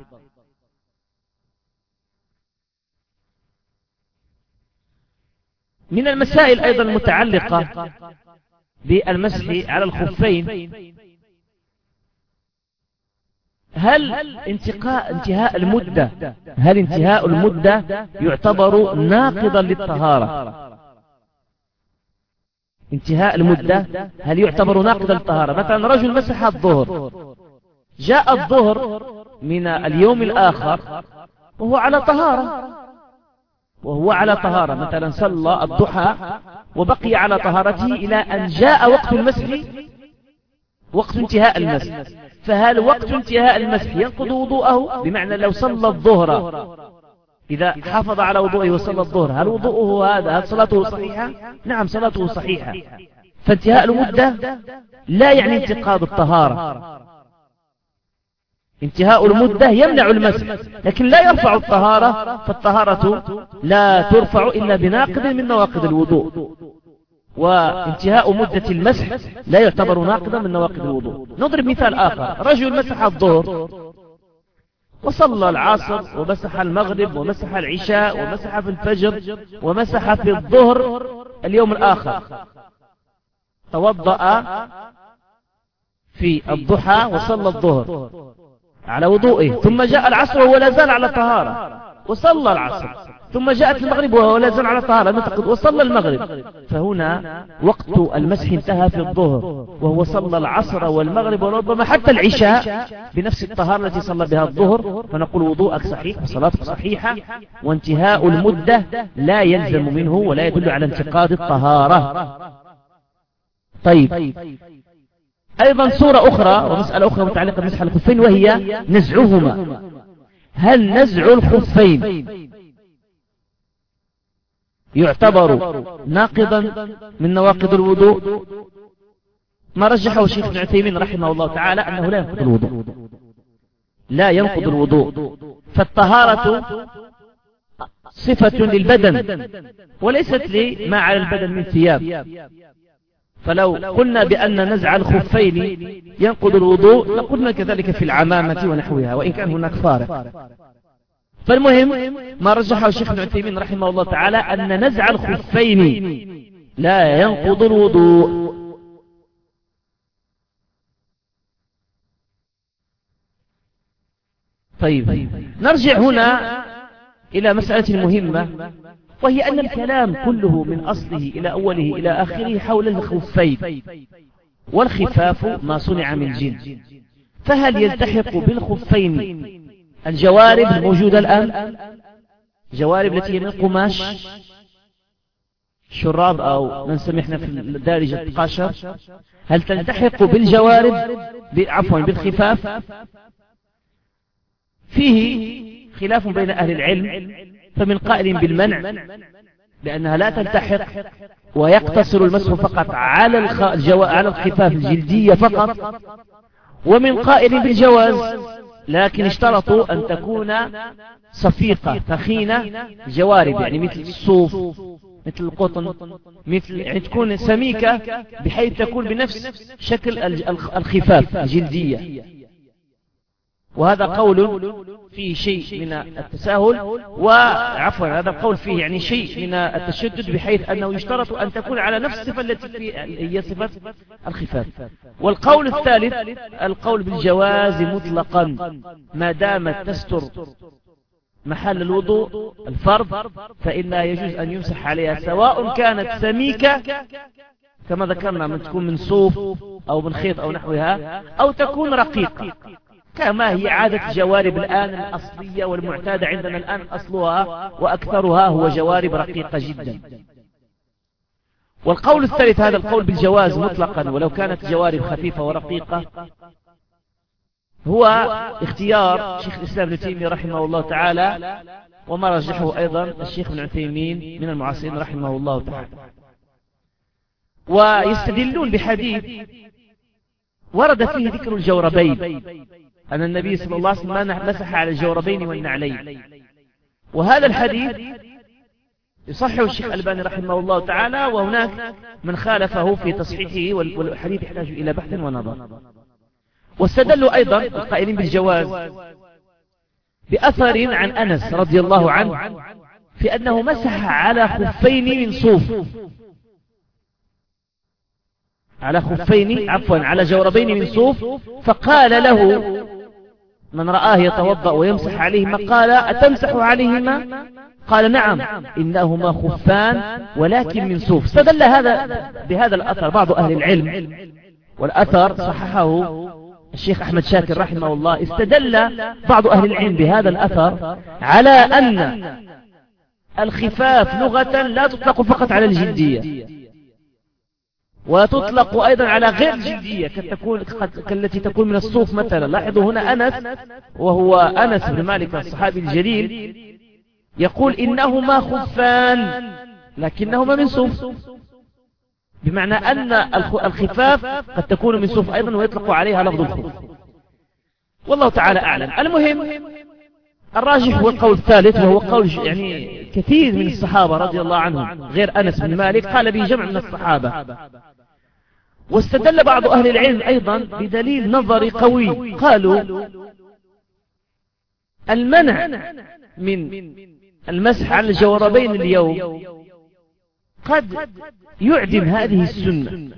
من المسائل أيضا المتعلقة. بالمسح على الخفين. هل انتقاء انتهاء المدة هل انتهاء المدة يعتبر ناقضا للطهارة؟ انتهاء المدة هل يعتبر ناقضا للطهارة؟ مثلا رجل مسح الظهر جاء الظهر من اليوم الآخر وهو على طهارة. وهو على طهارة. مثلا صلى الضحى وبقي على طهارته إلى أن جاء وقت المسح وقت انتهاء المسح. فهل وقت انتهاء المسح ينقض وضوءه؟ بمعنى لو صلى الظهر إذا حافظ على وضوءه وصلى الظهر هل وضوءه هذا هل صلاته صحيحة؟ نعم صلاته صحيحة. فانتهاء المدة لا يعني انتقاض الطهارة. انتهاء المدة يمنع المسح لكن لا يرفع الطهارة فالطهارة لا ترفع إلا بناقض من نواقض الوضوء. وانتهاء مدة المسح لا يعتبر ناقضا من نواقض الوضوء. نضرب مثال آخر. رجل مسح الظهر وصلى العصر ومسح المغرب ومسح العشاء ومسح في الفجر ومسح في الظهر اليوم الآخر. توضأ في الضحى وصلى الظهر. على وضوئه ثم جاء العصر وهو لا زال على طهارة. وصلى العصر. ثم جاءت المغرب وهو لا زال على طهارة. نتقد وصلى المغرب. فهنا وقت المسح انتهى في الظهر. وهو صلى العصر والمغرب وربما حتى العشاء بنفس الطهارة التي صلى بها الظهر. فنقول وضوءك صحيح وصلاتك صحيحة وانتهاء المدة لا يلزم منه ولا يدل على انتقاد الطهارة. طيب. أيضا صورة أخرى ومسألة أخرى متعلقة بمسح الخفين وهي نزعهما. هل نزع الخفين يعتبر ناقضا من نواقض الوضوء؟ ما رجحه الشيخ ابن عثيمين رحمه الله تعالى أنه لا ينقض الوضوء. لا ينقض الوضوء. فالطهارة صفة للبدن وليست لما على البدن من ثياب. فلو قلنا بأن نزع الخفين ينقض الوضوء لقلنا كذلك في العمامة ونحوها وإن كان هناك فارق. فالمهم ما رجحه الشيخ ابن رحمه الله تعالى أن نزع الخفين لا ينقض الوضوء. طيب نرجع هنا إلى مسألة مهمة. وهي أن الكلام كله من أصله إلى أوله إلى آخره حول الخفين. والخفاف ما صنع من جلد فهل يلتحق بالخفين الجوارب الموجودة الآن؟ جوارب التي هي من قماش شراب أو من سمحنا في الدارجة القاشر هل تلتحق بالجوارب؟ عفوا بالخفاف. فيه خلاف بين أهل العلم فمن قائل بالمنع لأنها لا تلتحق ويقتصر المسح فقط على على الخفاف الجلدية فقط ومن قائل بالجواز لكن اشترطوا أن تكون صفيقة ثخينة جوارب يعني مثل الصوف مثل القطن مثل يعني تكون سميكة بحيث تكون بنفس شكل الخفاف الجلدية. وهذا قول فيه شيء من التساهل. وعفوا هذا القول فيه يعني شيء من التشدد بحيث أنه يشترط أن تكون على نفس الصفة التي هي صفة الخفاف. والقول الثالث القول بالجواز مطلقا. ما دامت تستر محل الوضوء الفرض فإنها يجوز أن يمسح عليها سواء كانت سميكة كما ذكرنا من تكون من صوف أو من خيط أو نحوها أو تكون رقيقة. كما هي عادة جوارب الآن الأصلية والمعتادة عندنا الآن أصلها وأكثرها هو جوارب رقيقة جدا. والقول الثالث هذا القول بالجواز مطلقا ولو كانت جوارب خفيفة ورقيقة هو اختيار شيخ الإسلام ابن تيمية رحمه الله تعالى وما رجحه أيضا الشيخ ابن عثيمين من المعاصرين رحمه الله تعالى. ويستدلون بحديث ورد فيه ذكر الجوربين. أن النبي صلى الله عليه وسلم مسح على الجوربين والنعلين. وهذا الحديث يصحه الشيخ الباني رحمه الله تعالى وهناك من خالفه في تصحيحه والحديث يحتاج إلى بحث ونظر. واستدلوا أيضا القائلين بالجواز بأثر عن أنس رضي الله عنه في أنه مسح على خفين من صوف. على خفين عفوا على جوربين من صوف فقال له من رآه يتوضأ ويمسح عليهما قال أتمسح عليهما؟ قال نعم إنهما خفان ولكن من صوف استدل هذا بهذا الأثر. بعض أهل العلم والأثر صححه الشيخ أحمد شاكر رحمه الله. استدل بعض أهل العلم بهذا الأثر على أن الخفاف لغة لا تطلق فقط على الجلدية وتطلق أيضا على غير جلدية كتكون كالتي تكون من الصوف مثلا. لاحظوا هنا أنس وهو أنس بن مالك الصحابي الجليل يقول إنهما خفان لكنهما من صوف. بمعنى أن الخفاف قد تكون من صوف أيضا ويطلق عليها لفظ الخف والله تعالى أعلم. المهم الراجح هو القول الثالث وهو قول يعني كثير من الصحابة رضي الله عنهم غير أنس بن مالك قال به جمع من الصحابة. واستدل بعض أهل العلم أيضا بدليل نظري قوي. قالوا المنع من المسح على الجوربين اليوم قد يعدم هذه السنة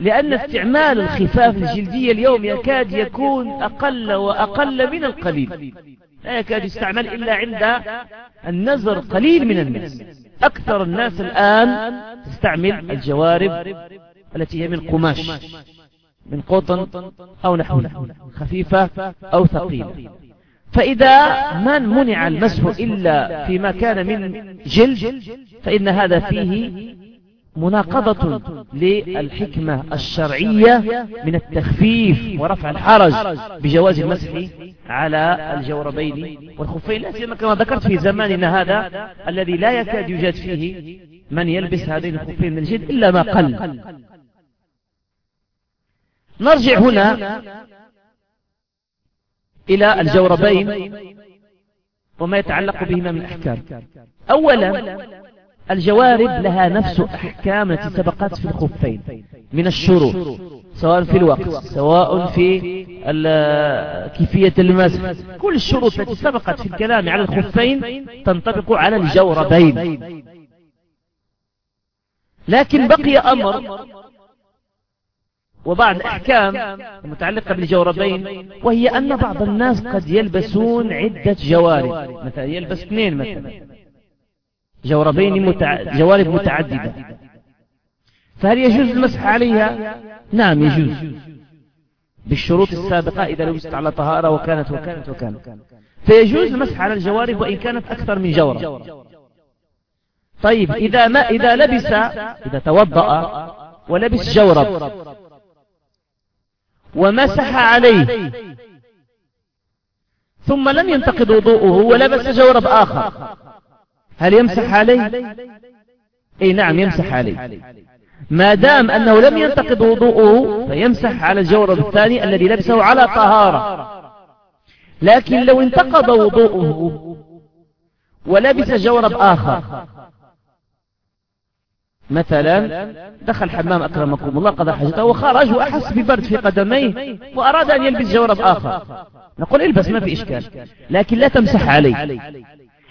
لأن استعمال الخفاف الجلدية اليوم يكاد يكون أقل وأقل من القليل. لا يكاد يستعمل إلا عند النظر قليل من الناس. أكثر الناس الآن تستعمل الجوارب التي هي من قماش. من قطن أو نحوه. خفيفة أو ثقيلة. فإذا من منع المسح إلا فيما كان من جلد فإن هذا فيه مناقضة للحكمة الشرعية من التخفيف ورفع الحرج بجواز المسح على الجوربين والخفين. لا سيما كما ذكرت في زماننا هذا الذي لا يكاد يوجد فيه من يلبس هذين الخفين من الجلد إلا ما قل. نرجع هنا إلى الجوربين وما يتعلق بهما من أحكام أولا الجوارب لها نفس أحكام التي سبقت في الخفين من الشروط سواء في الوقت سواء في كيفية المسح. كل الشروط التي سبقت في الكلام على الخفين تنطبق على الجوربين لكن بقي أمر وبعض الأحكام المتعلقة بالجوربين وهي أن بعض الناس قد يلبسون عدة جوارب. مثلا يلبس اثنين مثلا. جوربين متع... جوارب متعددة. فهل يجوز المسح عليها؟ نعم يجوز. بالشروط السابقة إذا لبست على طهارة وكانت وكانت وكانت. فيجوز المسح على الجوارب وإن كانت أكثر من جورب طيب إذا ما إذا لبس إذا توضأ ولبس جورب ومسح عليه ثم لم ينتقض وضوءه ولبس جورب آخر. هل يمسح عليه؟ إي نعم يمسح عليه. ما دام أنه لم ينتقض وضوءه فيمسح على الجورب الثاني الذي لبسه على طهارة. لكن لو انتقض وضوءه ولبس جورب آخر. مثلا دخل حمام أكرمكم. الله قضى حاجته. وخرج وأحس ببرد في قدميه. وأراد أن يلبس جورب آخر. نقول البس ما في إشكال. لكن لا تمسح عليه.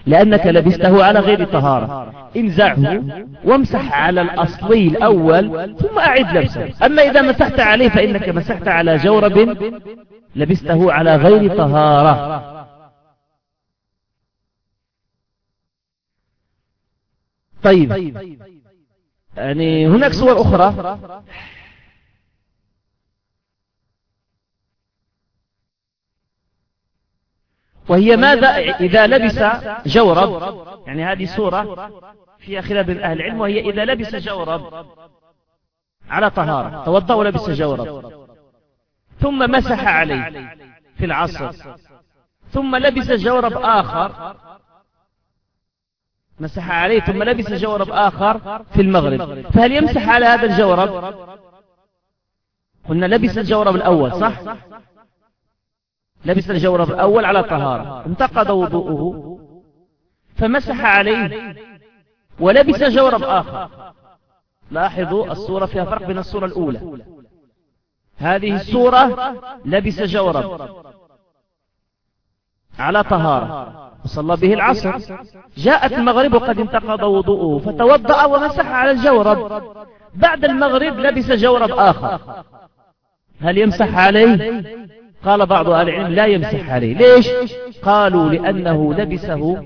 لأنك لبسته على غير طهارة. انزعه وامسح على الأصلي الأول ثم أعد لبسه. أما إذا مسحت عليه فإنك مسحت على جورب لبسته على غير طهارة. طيب يعني هناك صور أخرى. وهي ماذا إذا لبس جورب. يعني هذه صورة فيها خلاف بين أهل العلم وهي إذا لبس جورب على طهارة توضأ ولبس جورب ثم مسح عليه في العصر ثم لبس جورب آخر مسح عليه ثم لبس جورب آخر في المغرب. فهل يمسح على هذا الجورب؟ قلنا لبس الجورب الأول صح؟ لبس الجورب الأول على طهارة انتقض وضوءه فمسح عليه ولبس جورب آخر. لاحظوا الصورة فيها فرق بين الصورة الأولى. هذه الصورة لبس جورب على طهارة وصلى به العصر. جاءت المغرب وقد انتقض وضوءه فتوضأ ومسح على الجورب. بعد المغرب لبس جورب آخر. هل يمسح عليه؟ قال بعض أهل العلم لا يمسح عليه. ليش؟ قالوا لأنه لبسه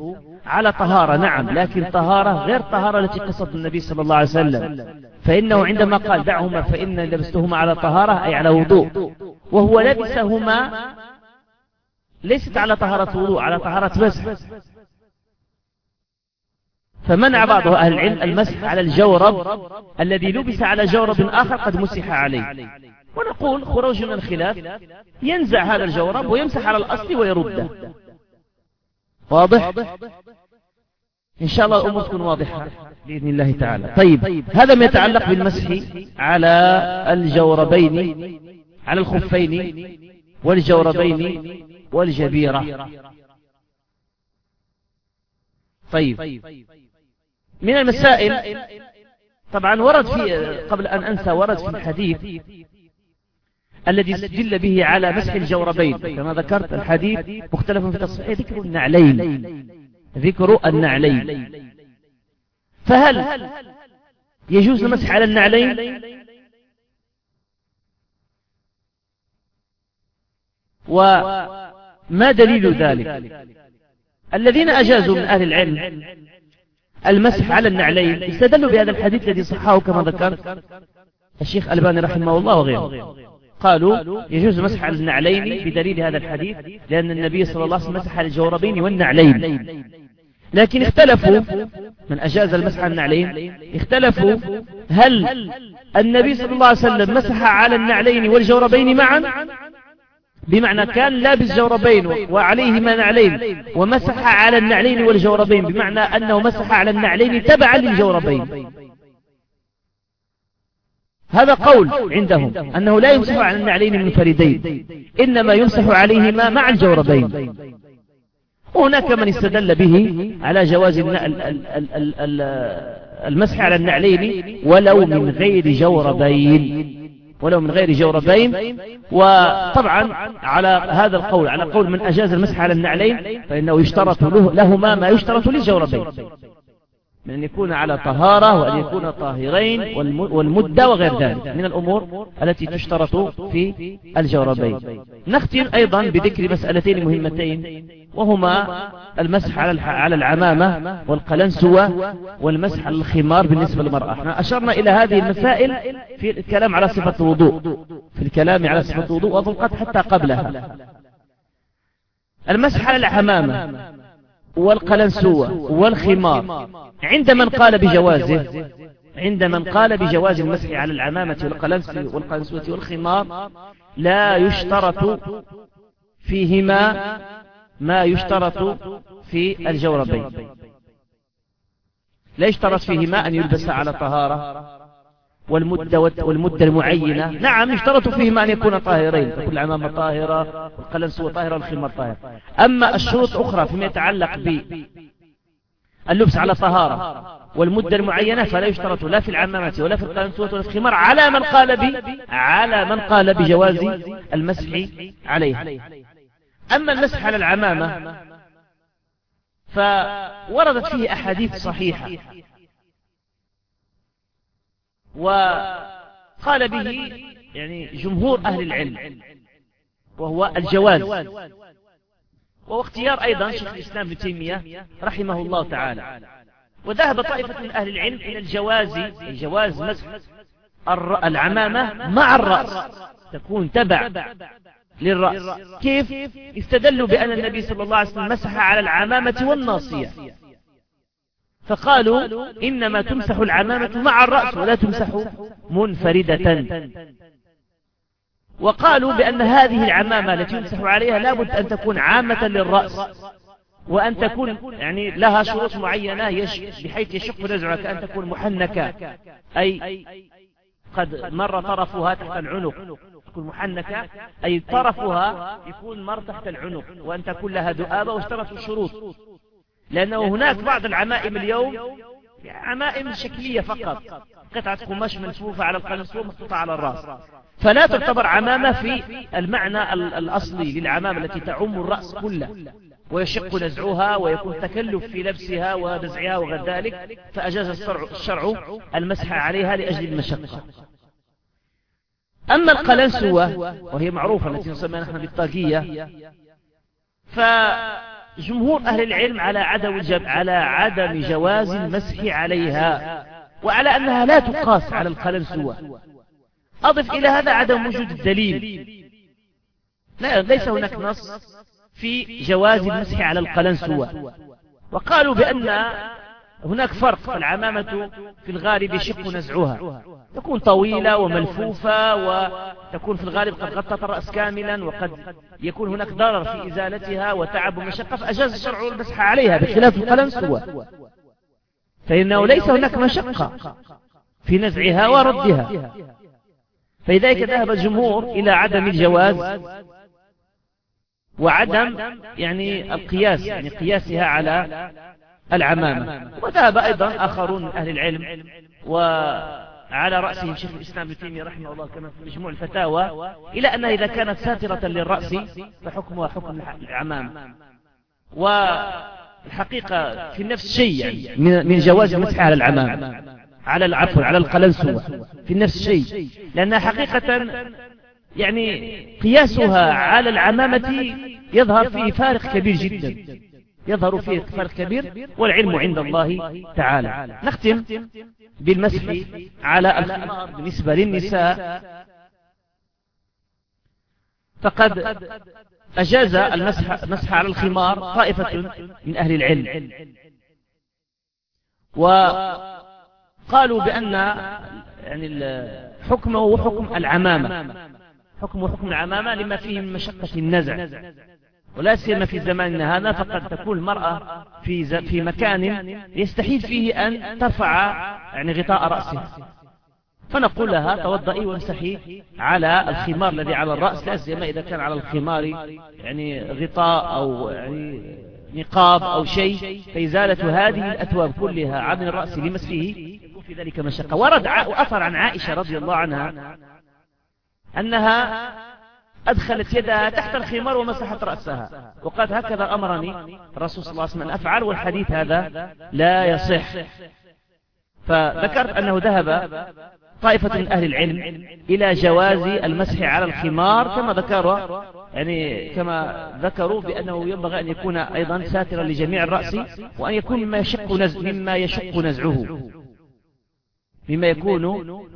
على طهارة نعم لكن طهارة غير طهارة التي قصد النبي صلى الله عليه وسلم. فإنه عندما قال دعهما فإن لبستهما على طهارة أي على وضوء. وهو لبسهما ليست على طهارة وضوء على طهارة مسح. فمنع بعض أهل العلم المسح على الجورب الذي لبس على جورب آخر قد مسح عليه. ونقول خروج من الخلاف ينزع هذا الجورب ويمسح على الأصل ويرده. واضح؟ إن شاء الله الأمور تكون واضحة بإذن الله تعالى. طيب هذا ما يتعلق بالمسح على الجوربين على الخفين والجوربين والجبيرة. طيب من المسائل طبعا ورد في قبل أن أنسى ورد في الحديث الذي استدل به على مسح الجوربين. كما ذكرت الحديث مختلف في تصحيح ذكر النعلين. ذكر النعلين. فهل يجوز المسح على النعلين؟ وما دليل ذلك؟ الذين أجازوا من أهل العلم المسح على النعلين استدلوا بهذا الحديث الذي صحاه كما ذكرت الشيخ ألباني رحمه الله وغيره. قالوا يجوز مسح النعلين بدليل هذا الحديث لأن النبي صلى الله عليه وسلم مسح الجوربين والنعلين. لكن اختلفوا من أجاز المسح على النعلين. اختلفوا هل النبي صلى الله عليه وسلم مسح على النعلين والجوربين معا؟ بمعنى كان لابس جوربين وعليهما نعلين. ومسح على النعلين والجوربين بمعنى أنه مسح على النعلين تبعا للجوربين. هذا قول عندهم أنه لا يمسح على النعلين منفردين إنما يمسح عليهما مع الجوربين. وهناك من استدل به على جواز المسح على النعلين ولو من غير جوربين. ولو من غير جوربين. وطبعا على هذا القول على قول من أجاز المسح على النعلين فإنه يشترط له لهما ما يشترط للجوربين. من أن يكون على طهارة وأن يكون طاهرين والمدة وغير ذلك من الأمور التي تشترط في الجوربين نختم أيضا بذكر مسألتين مهمتين وهما المسح على على العمامة والقلنسوة والمسح على الخمار بالنسبة للمرأة. إحنا أشرنا إلى هذه المسائل في الكلام على صفة الوضوء. في الكلام على صفة الوضوء وأظن حتى قبلها. المسح على العمامة. والقلنسوة والخمار. عند من قال بجوازه عند من قال بجواز المسح على العمامة والقلنسوة والخمار لا يشترط فيهما ما يشترط في الجوربين. لا يشترط فيهما أن يلبس على طهارة. والمدة, والمدة المعينة. نعم يشترط فيهما أن يكون طاهرين تكون العمامة طاهرة والقلنسوة طاهرة والخمار طاهر أما الشروط أخرى فيما يتعلق باللبس على طهارة والمدة المعينة فلا يشترط لا في العمامة ولا في القلنسوة ولا في الخمار على من قال ب على من قال بجواز المسح عليها. أما المسح على العمامة فوردت فيه أحاديث صحيحة. وقال به يعني جمهور أهل العلم وهو الجواز. وهو اختيار أيضا شيخ الإسلام ابن تيمية رحمه الله تعالى. وذهب طائفة من أهل العلم إلى الجواز جواز مسح العمامة مع الرأس تكون تبع للرأس. كيف؟ استدلوا بأن النبي صلى الله عليه وسلم مسح على العمامة والناصية. فقالوا إنما تمسح العمامة مع الرأس ولا تمسح منفردة. وقالوا بأن هذه العمامة التي يمسح عليها لابد أن تكون عامة للرأس. وأن تكون يعني لها شروط معينة بحيث يشق نزعها كأن تكون محنكة. أي قد مر طرفها تحت العنق. تكون محنكة. أي طرفها يكون مر تحت العنق. وأن تكون لها دؤابة واشترطوا الشروط لأنه هناك بعض العمائم اليوم عمائم شكلية فقط. قطعة قماش ملفوفة على القنص ومحطوطة على الرأس. فلا تعتبر عمامة في المعنى الأصلي للعمامة التي تعم الرأس كله. ويشق نزعها ويكون تكلف في لبسها ونزعها وغير ذلك. فأجاز الشرع المسح عليها لأجل المشقة. أما القلنسوة وهي معروفة التي نسميها نحن بالطاقية. فجمهور أهل العلم على عدم على عدم جواز المسح عليها وعلى أنها لا تقاس على القلنسوة أضف إلى هذا عدم وجود الدليل. لا ليس هناك نص في جواز المسح على القلنسوة وقالوا بأن هناك فرق العمامة في الغالب يشق نزعها. تكون طويلة وملفوفة وتكون في الغالب قد غطت الرأس كاملا وقد يكون هناك ضرر في إزالتها وتعب ومشقة. فأجاز الشرع المسح عليها بخلاف القلنسوة فإنه ليس هناك مشقة في نزعها وردها. فلذلك ذهب الجمهور إلى عدم الجواز وعدم يعني القياس يعني قياسها على العمامة. وذهب أيضا آخرون من أهل العلم وعلى رأسهم شيخ الإسلام ابن تيمية رحمه الله كما في مجموع الفتاوى إلى أنها إذا كانت ساترة للرأس فحكمها حكم العمامة. والحقيقة في نفس الشيء يعني من جواز المسح على العمامة. على العفو على القلنسوة في نفس الشيء لأنها حقيقة يعني قياسها على العمامة يظهر فيه فارق كبير جدا. يظهر فيه فرق كبير والعلم عند الله تعالى. نختم بالمسح على الخمار بالنسبة للنساء. فقد أجاز المسح على الخمار طائفة من أهل العلم. وقالوا بأن يعني حكمه حكم العمامة. حكمه حكم العمامة لما فيه من مشقة النزع. ولا سيما في زماننا هذا فقد تكون المرأة في في مكان يستحيل فيه أن ترفع يعني غطاء رأسها. فنقول لها توضئي وامسحي على الخمار الذي على الرأس لا سيما إذا كان على الخمار يعني غطاء أو يعني نقاب أو شيء. فإزالة هذه الأثواب كلها عن الرأس لمسحه يكون في ذلك مشقة. ورد وأثر عن عائشة رضي الله عنها أنها أدخلت يدها تحت الخمار ومسحت رأسها. وقالت هكذا أمرني الرسول صلى الله عليه وسلم. أفعل والحديث هذا لا يصح. فذكرت أنه ذهب طائفة من أهل العلم إلى جواز المسح على الخمار كما ذكروا يعني كما ذكروا بأنه ينبغي أن يكون أيضا ساترا لجميع الرأس وأن يكون مما يشق, نزع مما يشق نزعه. مما يكون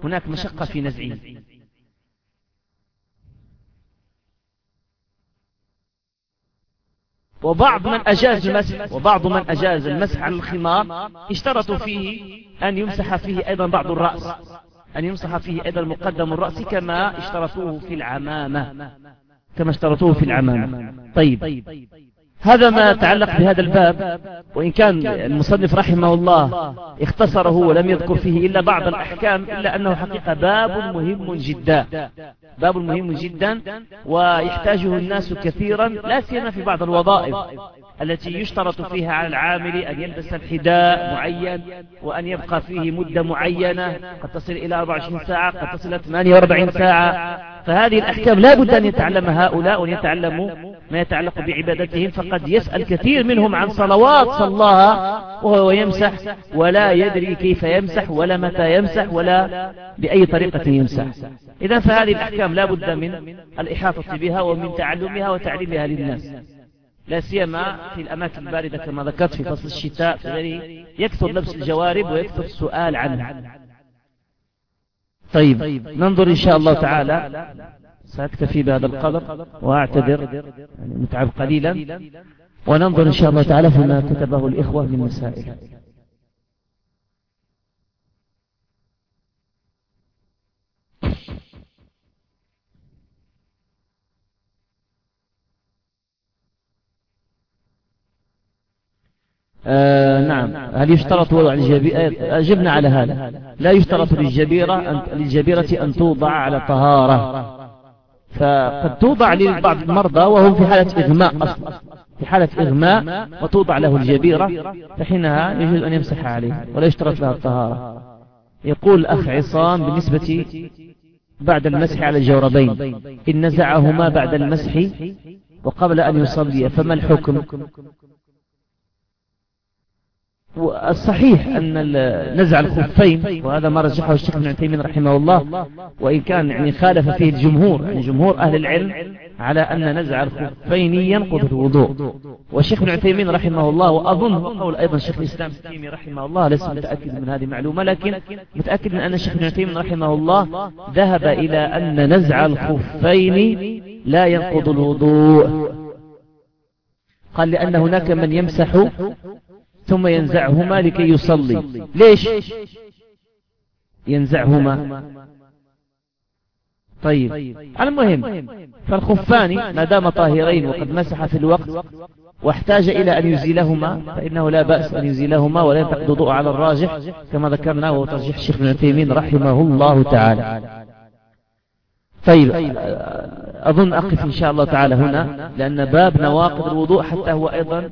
هناك مشقة في نزعه. وبعض من أجاز المسح وبعض من أجاز المسح على الخمار اشترطوا فيه أن يمسح فيه أيضا بعض الرأس. أن يمسح فيه أيضا مقدم الرأس كما اشترطوه في العمامة. كما اشترطوه في العمامة. طيب. هذا ما يتعلق بهذا الباب. وإن كان المصنف رحمه الله اختصره ولم يذكر فيه إلا بعض الأحكام إلا أنه حقيقة باب مهم جدا. باب مهم جدا ويحتاجه الناس كثيرا لا سيما في بعض الوظائف التي يشترط فيها على العامل أن يلبس الحداء معين وأن يبقى فيه مدة معينة قد تصل إلى 24 ساعة قد تصل إلى 48 ساعة. فهذه الأحكام لا بد أن يتعلم هؤلاء وأن يتعلموا ما يتعلق بعبادتهم فقد يسأل كثير منهم عن صلوات صلاها وهو يمسح ولا يدري كيف يمسح ولا متى يمسح ولا بأي طريقة يمسح. إذا فهذه الأحكام لا بد من الإحاطة بها ومن تعلمها وتعليمها للناس. لا سيما في الأماكن الباردة كما ذكرت في فصل الشتاء فذلك يكثر لبس الجوارب ويكثر السؤال عنها طيب. ننظر إن شاء الله تعالى. سأكتفي بهذا القدر وأعتذر يعني متعب قليلا. وننظر إن شاء الله تعالى فيما كتبه الإخوة من مسائل. آه نعم. هل يشترط وضع الجبيرة أجبنا على هذا. لا يشترط للجبيرة أن, للجبيرة أن توضع على طهارة. فقد توضع لبعض المرضى وهم في حالة إغماء أصلا. في حالة إغماء وتوضع له الجبيرة فحينها يجوز أن يمسح عليه ولا يشترط لها الطهارة. يقول الأخ عصام بالنسبة بعد المسح على الجوربين إن نزعهما بعد المسح وقبل أن يصلي فما الحكم؟ والصحيح أن نزع الخفين وهذا ما رجحه الشيخ ابن عثيمين رحمه الله وإن كان يعني خالف فيه الجمهور يعني جمهور أهل العلم على أن نزع الخفين ينقض الوضوء. والشيخ ابن عثيمين رحمه الله وأظن قول أيضا الشيخ الإسلام التيمي رحمه الله لست متأكد من هذه المعلومة لكن متأكد من أن الشيخ ابن عثيمين رحمه الله ذهب إلى أن نزع الخفين لا ينقض الوضوء. قال لأن هناك من يمسح ثم ينزعهما لكي يصلي. ليش؟ ينزعهما. طيب. على المهم فالخفان ما دام طاهرين وقد مسح في الوقت واحتاج إلى أن يزيلهما فإنه لا بأس أن يزيلهما ولا ينتقد ضوء على الراجح كما ذكرنا وهو ترجيح الشيخ ابن تيمين رحمه الله تعالى. طيب أظن أقف إن شاء الله تعالى هنا لأن باب نواقض الوضوء حتى هو أيضا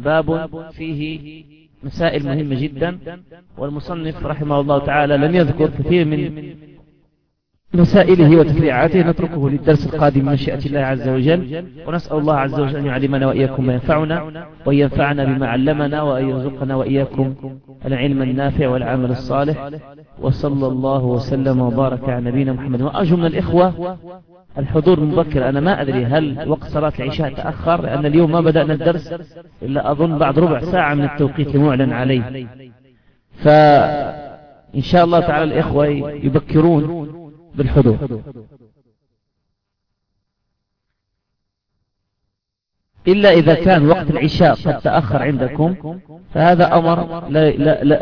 باب فيه مسائل مهمة جدا والمصنف رحمه الله تعالى لم يذكر كثير من مسائله وتفريعاته. نتركه للدرس القادم من مشيئة الله عز وجل. ونسأل الله عز وجل أن يعلمنا وإياكم ما ينفعنا وأن ينفعنا بما علمنا وأن يرزقنا وإياكم العلم النافع والعمل الصالح. وصلى الله وسلم وبارك على نبينا محمد. وأرجو من الإخوة الحضور مبكر. أنا ما أدري هل وقت صلاة العشاء تأخر لأن اليوم ما بدأنا الدرس إلا أظن بعد ربع ساعة من التوقيت المعلن عليه. فإن شاء الله تعالى الإخوة يبكرون بالحضور. إلا إذا كان وقت العشاء قد تأخر عندكم فهذا أمر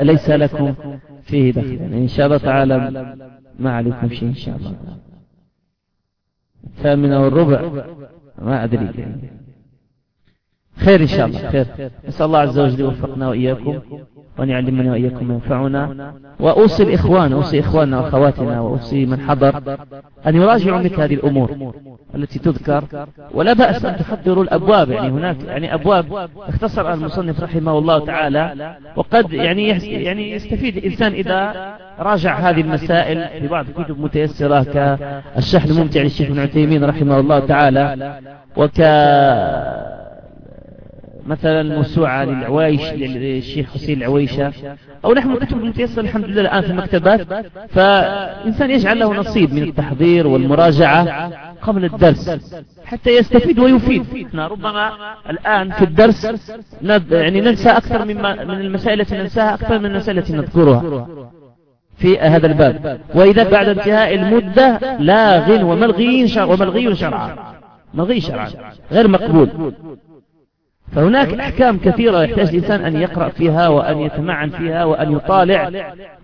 ليس لكم فيه دخل. يعني إن شاء الله تعالى ما عليكم شيء إن شاء الله. ثامنة والربع. ما أدري. خير إن شاء الله. خير. نسأل الله عز وجل يوفقنا وإياكم وأن يعلمنا وإياكم ينفعنا وأوصي الإخوان أوصي إخواننا وأخواتنا وأوصي من حضر أن يراجعوا مثل هذه الأمور التي تذكر. ولا بأس أن تحضروا الأبواب. يعني هناك يعني أبواب اختصر المصنف رحمه الله تعالى. وقد يعني يعني يستفيد الإنسان إذا راجع هذه المسائل في بعض الكتب متيسرة كالشحن الممتع للشيخ ابن عثيمين رحمه الله تعالى وك مثلا موسوعة للعوايش للشيخ حسين العويشة. أو نحن كتب المتيسر الحمد لله الآن في المكتبات فإنسان يجعل له نصيب من التحضير والمراجعة قبل الدرس حتى يستفيد ويفيد. ربما الآن في الدرس يعني ننسى أكثر مما من المسائل التي ننساها أكثر من المسائل التي نذكرها. في هذا الباب. وإذا بعد انتهاء المدة لاغ وملغي شرعا. وملغي شرعا. ملغي شرعا. غير مقبول. فهناك أحكام كثيرة يحتاج الإنسان أن يقرأ فيها وأن يتمعن فيها وأن يطالع.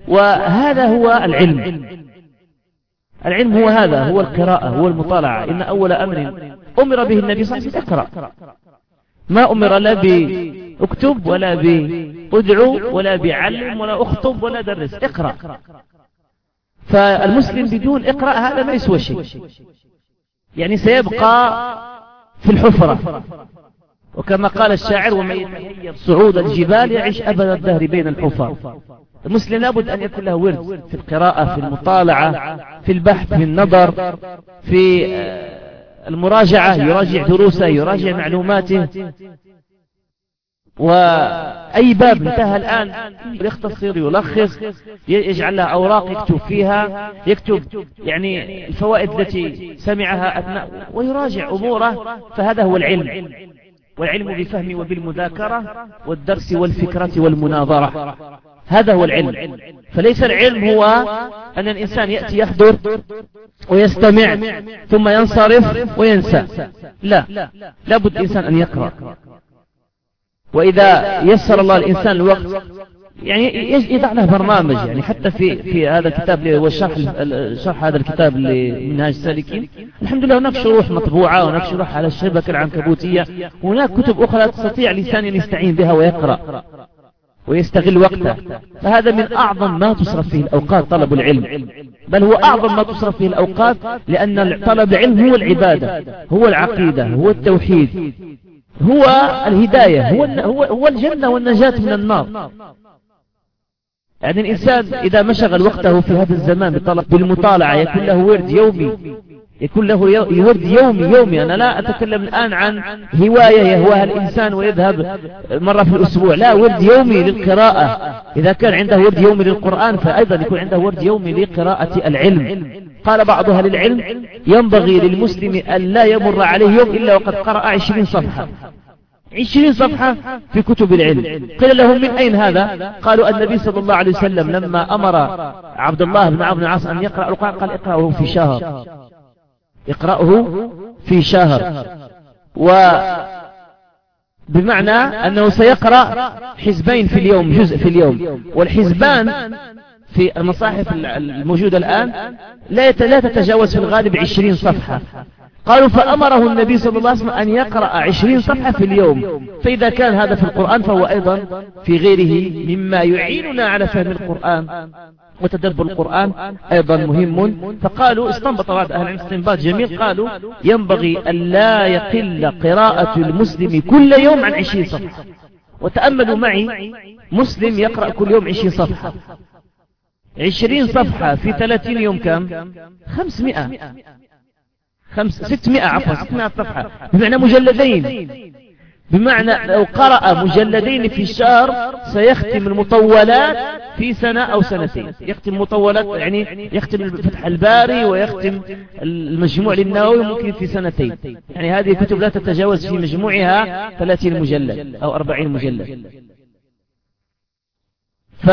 وهذا هو العلم. العلم هو هذا هو القراءة هو المطالعة. إن أول أمر أمر به النبي صلى الله عليه وسلم اقرأ. ما أمر لا باكتب ولا بأدعو ولا بعلم ولا أخطب ولا درس. اقرأ. فالمسلم بدون اقرأ هذا ما يسوى شيء. يعني سيبقى في الحفرة. وكما قال الشاعر ومن يتهيب صعود الجبال يعيش أبد الدهر بين الحفر. المسلم لابد أن يكون له ورد في القراءة في المطالعة في البحث في النظر في آه، المراجعة. يراجع دروسه يراجع معلوماته. وأي باب انتهى الآن يختصر يلخص يجعل أوراق يكتب فيها يكتب يعني الفوائد التي سمعها أثناء ويراجع أموره فهذا هو العلم. والعلم بالفهم وبالمذاكرة والدرس والفكرة والمناظرة. هذا هو العلم. فليس العلم هو أن الإنسان يأتي يحضر ويستمع ثم ينصرف وينسى. لا لابد الإنسان أن يقرأ. وإذا يسر الله الإنسان الوقت يعني يضع له برنامج يعني حتى في في هذا الكتاب هو شرح هذا الكتاب لمنهاج السالكين. الحمد لله هناك شروح مطبوعة وهناك شروح على الشبكة العنكبوتية. وهناك كتب أخرى تستطيع أن يستعين بها ويقرأ ويستغل وقته. فهذا من أعظم ما تصرف فيه الأوقات طلب العلم. بل هو أعظم ما تصرف فيه الأوقات لأن طلب العلم هو العبادة هو العقيدة هو التوحيد. هو الهداية هو, هو, هو الجنة والنجاة من النار. يعني الإنسان إذا مشغل وقته في هذا الزمان بالمطالعة يكون له ورد يومي يكون له ورد يومي يومي. أنا لا أتكلم الآن عن هواية يهواها الإنسان ويذهب مرة في الأسبوع. لا ورد يومي للقراءة. إذا كان عنده ورد يومي للقرآن فأيضا يكون عنده ورد يومي لقراءة العلم. قال بعض أهل العلم ينبغي للمسلم أن لا يمر عليه يوم إلا وقد قرأ عشرين صفحة. عشرين صفحة في كتب العلم. قيل لهم من أين هذا؟ قالوا النبي صلى الله عليه وسلم لما أمر عبد الله بن عبد العاص أن يقرأ القرآن قال اقرأه في شهر. اقرأه في شهر. و بمعنى أنه سيقرأ حزبين في اليوم جزء في اليوم. والحزبان في المصاحف الموجودة الآن لا تتجاوز في الغالب عشرين صفحة. قالوا فأمره النبي صلى الله عليه وسلم أن يقرأ عشرين صفحة في اليوم. فإذا كان هذا في القرآن فهو أيضا في غيره مما يعيننا على فهم القرآن وتدبر القرآن أيضا مهم. فقالوا استنبط بعض أهل العلم استنباط جميل قالوا ينبغي أن لا يقل قراءة المسلم كل يوم عن عشرين صفحة. وتأملوا معي مسلم يقرأ كل يوم عشرين صفحة. عشرين صفحة في ثلاثين يوم كم؟ خمسمائة. خمس ستمائة عفوا ستمائة صفحة. بمعنى مجلدين. بمعنى لو قرأ مجلدين في الشهر سيختم المطولات في سنة أو سنتين. يختم مطولات يعني يختم فتح الباري ويختم المجموع للنووي ممكن في سنتين. يعني هذه الكتب لا تتجاوز في مجموعها 30 مجلد أو 40 مجلد. ف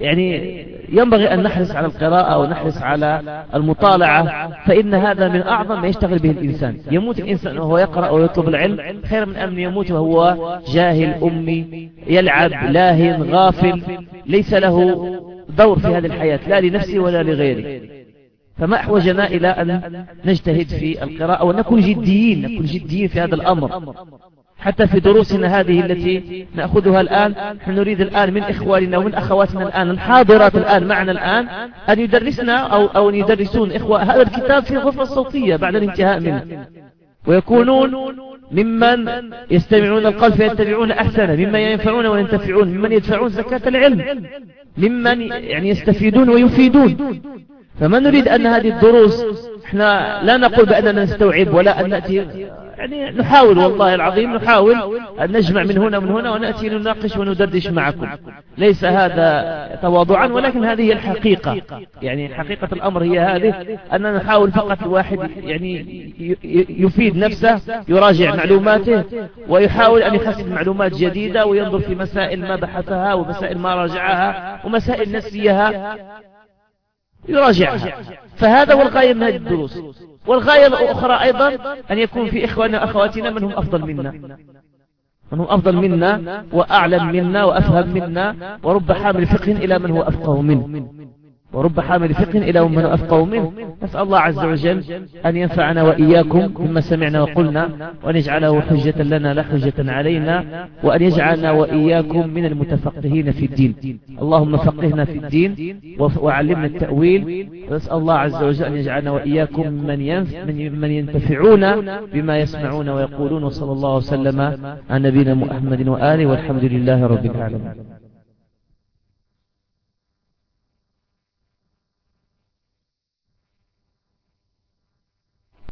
يعني ينبغي أن نحرص على القراءة ونحرص على المطالعة فإن هذا من أعظم ما يشتغل به الإنسان. يموت الإنسان وهو يقرأ ويطلب العلم خير من أن يموت وهو جاهل أمي يلعب لاهن غافل ليس له دور في هذه الحياة لا لنفسه ولا لغيره. فما أحوجنا إلى أن نجتهد في القراءة ونكون جديين نكون جديين في هذا الأمر. حتى في دروسنا هذه التي نأخذها الآن نحن نريد الآن من إخواننا ومن أخواتنا الآن الحاضرات الآن معنا الآن أن يدرسنا أو, أو يدرسون إخوة. هذا الكتاب في الغرفة الصوتية بعد الانتهاء منه. ويكونون ممن يستمعون القلب فيتبعون أحسنه ممن ينفعون وينتفعون ممن يدفعون زكاة العلم ممن يعني يستفيدون ويفيدون. فما نريد أن هذه الدروس إحنا لا نقول بأننا نستوعب ولا أن نأتي يعني نحاول والله العظيم نحاول أن نجمع من هنا ومن هنا ونأتي نناقش وندردش معكم. ليس هذا تواضعا ولكن هذه هي الحقيقة. يعني حقيقة الأمر هي هذه أننا نحاول فقط الواحد يعني يفيد نفسه يراجع معلوماته ويحاول أن يحصل معلومات جديدة وينظر في مسائل ما بحثها ومسائل ما راجعها ومسائل نسيها. يراجعها. فهذا هو الغاية من هذه الدروس. والغاية الأخرى أيضا أن يكون في إخواننا وأخواتنا من هم أفضل منا. من هم أفضل منا وأعلم منا وأفهم منا ورب حامل فقه إلى من هو أفقه منه. ورب حامل فقه إلى من أفقه منه. نسأل الله عز وجل أن ينفعنا وإياكم مما سمعنا وقلنا وأن يجعله حجة لنا لا حجة علينا وأن يجعلنا وإياكم من المتفقهين في الدين. اللهم فقهنا في الدين وعلمنا التأويل. ونسأل الله عز وجل أن يجعلنا وإياكم من, من ينتفعون بما يسمعون ويقولون. وصلى الله وسلم على نبينا محمد وآله والحمد لله رب العالمين.